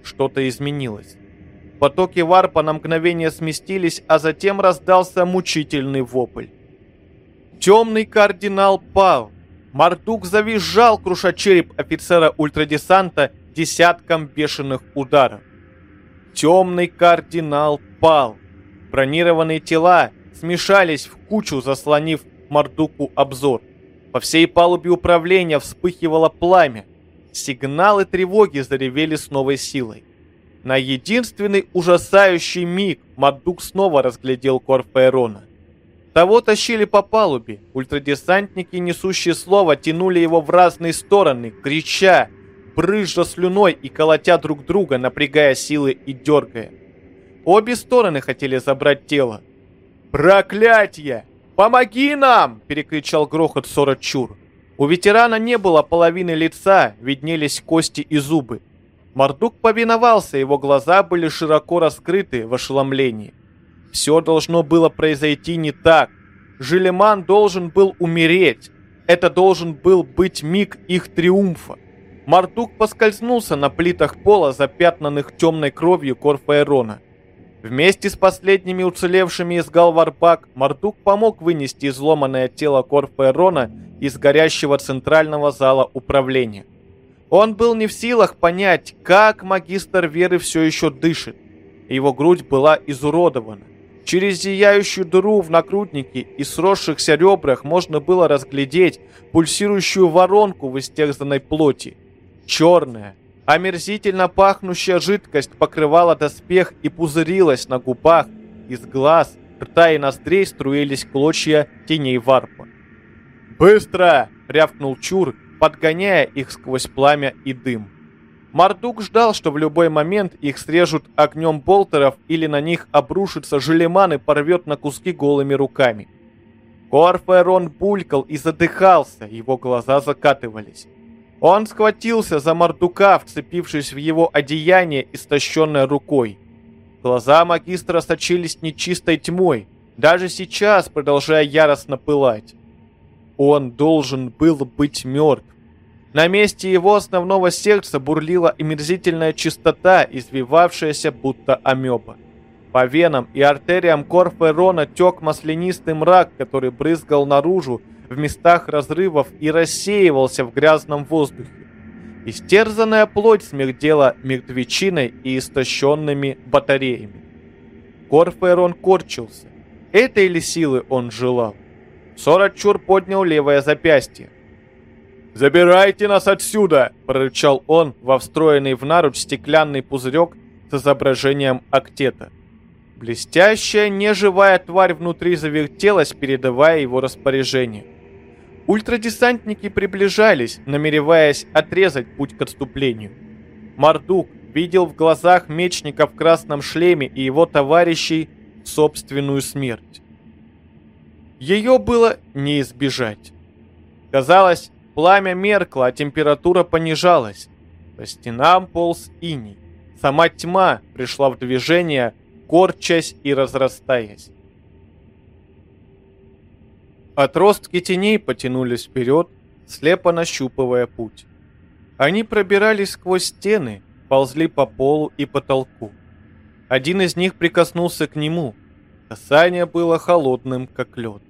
Speaker 3: Что-то изменилось. Потоки варпа на мгновение сместились, а затем раздался мучительный вопль. Темный кардинал пал. Мардук завизжал, круша череп офицера ультрадесанта десятком бешеных ударов. Темный кардинал пал. Бронированные тела смешались в кучу, заслонив Мардуку обзор. По всей палубе управления вспыхивало пламя. Сигналы тревоги заревели с новой силой. На единственный ужасающий миг Мардук снова разглядел Корфаэрона. Того тащили по палубе. Ультрадесантники, несущие слово, тянули его в разные стороны, крича, брызжа слюной и колотя друг друга, напрягая силы и дергая. Обе стороны хотели забрать тело. «Проклятье! Помоги нам!» – перекричал грохот Сора Чур. У ветерана не было половины лица, виднелись кости и зубы. Мордук повиновался, его глаза были широко раскрыты в ошеломлении. Все должно было произойти не так. Желеман должен был умереть. Это должен был быть миг их триумфа. Мардук поскользнулся на плитах пола, запятнанных темной кровью Корфаэрона. Вместе с последними уцелевшими из Галварбак Мардук помог вынести изломанное тело Корфаэрона из горящего центрального зала управления. Он был не в силах понять, как магистр веры все еще дышит. Его грудь была изуродована. Через зияющую дыру в накрутнике и сросшихся ребрах можно было разглядеть пульсирующую воронку в истерзанной плоти. Черная, омерзительно пахнущая жидкость покрывала доспех и пузырилась на губах, из глаз, рта и ноздрей струились клочья теней варпа. «Быстро!» — рявкнул Чур, подгоняя их сквозь пламя и дым. Мардук ждал, что в любой момент их срежут огнем болтеров или на них обрушится желеман и порвет на куски голыми руками. Корферон булькал и задыхался, его глаза закатывались. Он схватился за Мардука, вцепившись в его одеяние, истощенное рукой. Глаза магистра сочились нечистой тьмой, даже сейчас продолжая яростно пылать. Он должен был быть мертв. На месте его основного сердца бурлила омерзительная чистота, извивавшаяся будто амеба. По венам и артериям Корферона тек маслянистый мрак, который брызгал наружу в местах разрывов и рассеивался в грязном воздухе. Истерзанная плоть смердела мертвечиной и истощенными батареями. Корферон корчился. Этой ли силы он желал? Сорачур поднял левое запястье. «Забирайте нас отсюда!» – прорычал он во встроенный в наруч стеклянный пузырек с изображением актета. Блестящая, неживая тварь внутри завертелась, передавая его распоряжение. Ультрадесантники приближались, намереваясь отрезать путь к отступлению. Мардук видел в глазах мечника в красном шлеме и его товарищей собственную смерть. Ее было не избежать. Казалось, Пламя меркло, а температура понижалась. По стенам полз иней. Сама тьма пришла в движение, корчась и разрастаясь. Отростки теней потянулись вперед, слепо нащупывая путь. Они пробирались сквозь стены, ползли по полу и потолку. Один из них прикоснулся к нему. Касание было холодным, как лед.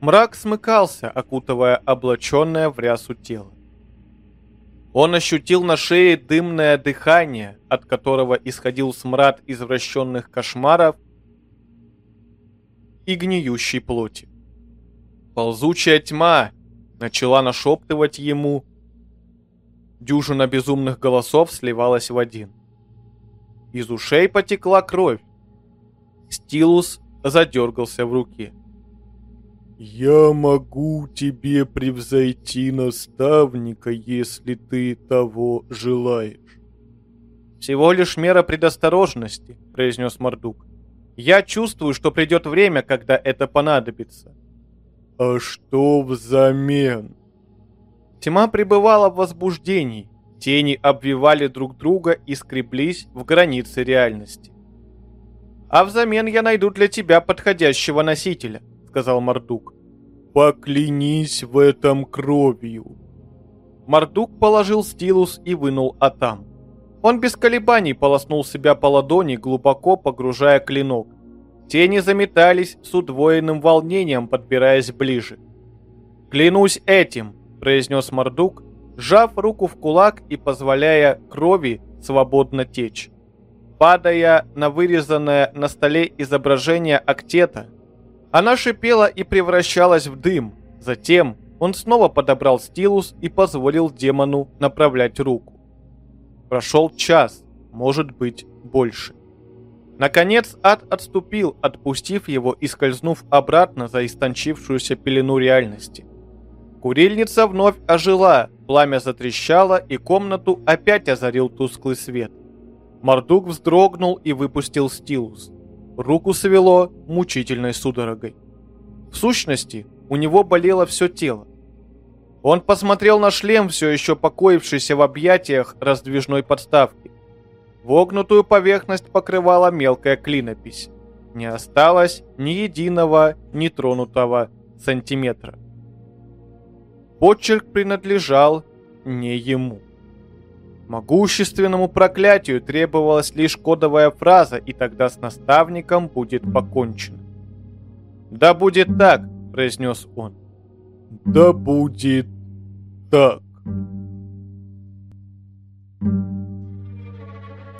Speaker 3: Мрак смыкался, окутывая облаченное в рясу тело. Он ощутил на шее дымное дыхание, от которого исходил смрад извращенных кошмаров и гниющей плоти. Ползучая тьма начала нашептывать ему. Дюжина безумных голосов сливалась в один. Из ушей потекла кровь. Стилус задергался в руке. «Я могу тебе превзойти наставника, если ты того желаешь». «Всего лишь мера предосторожности», — произнес Мордук. «Я чувствую, что придет время, когда это понадобится». «А что взамен?» Тьма пребывала в возбуждении. Тени обвивали друг друга и скреблись в границе реальности. «А взамен я найду для тебя подходящего носителя», — сказал Мордук. «Поклянись в этом кровью». Мордук положил стилус и вынул Атам. Он без колебаний полоснул себя по ладони, глубоко погружая клинок. Тени заметались с удвоенным волнением, подбираясь ближе. «Клянусь этим», — произнес Мордук, сжав руку в кулак и позволяя крови свободно течь. Падая на вырезанное на столе изображение актета, она шипела и превращалась в дым. Затем он снова подобрал стилус и позволил демону направлять руку. Прошел час, может быть, больше. Наконец ад отступил, отпустив его и скользнув обратно за истончившуюся пелену реальности. Курильница вновь ожила, пламя затрещало, и комнату опять озарил тусклый свет. Мордук вздрогнул и выпустил стилус. Руку свело мучительной судорогой. В сущности, у него болело все тело. Он посмотрел на шлем, все еще покоившийся в объятиях раздвижной подставки. Вогнутую поверхность покрывала мелкая клинопись. Не осталось ни единого нетронутого сантиметра. Почерк принадлежал не ему. Могущественному проклятию требовалась лишь кодовая фраза, и тогда с наставником будет покончено. «Да будет так», — произнес он. «Да будет так».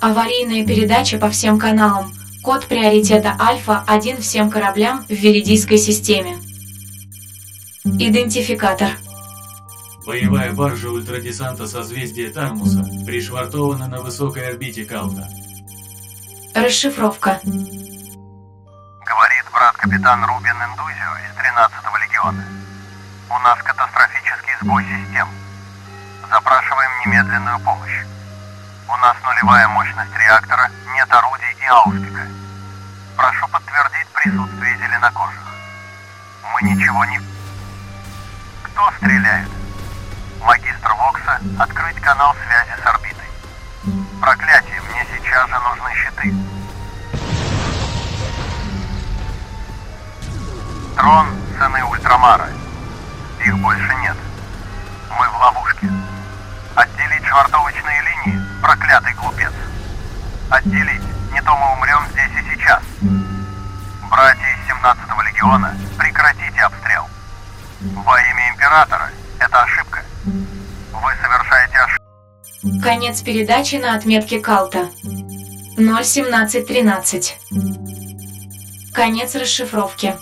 Speaker 4: Аварийная передача по всем каналам. Код приоритета Альфа-1 всем кораблям в Веридийской системе. Идентификатор.
Speaker 5: Боевая баржа ультрадесанта созвездия Тармуса пришвартована на высокой орбите Калта.
Speaker 4: Расшифровка.
Speaker 6: Говорит брат-капитан Рубин Индузио из 13-го легиона. У нас катастрофический сбой систем. Запрашиваем немедленную помощь. У нас нулевая мощность реактора, нет орудий и ауспика. Прошу подтвердить присутствие зеленокожих. Мы ничего не... Кто стреляет? Магистр Вокса, открыть канал связи с орбитой. Проклятие, мне сейчас же нужны щиты. Трон, сыны Ультрамара. Их больше нет. Мы в ловушке. Отделить швартовочные линии, проклятый глупец. Отделить, не то мы умрем здесь и сейчас. Братья из 17-го легиона, прекратите обстрел. Во имя Императора, это ошибка. Вы совершаете ошибку.
Speaker 4: Конец передачи на отметке Калта. 01713. Конец расшифровки.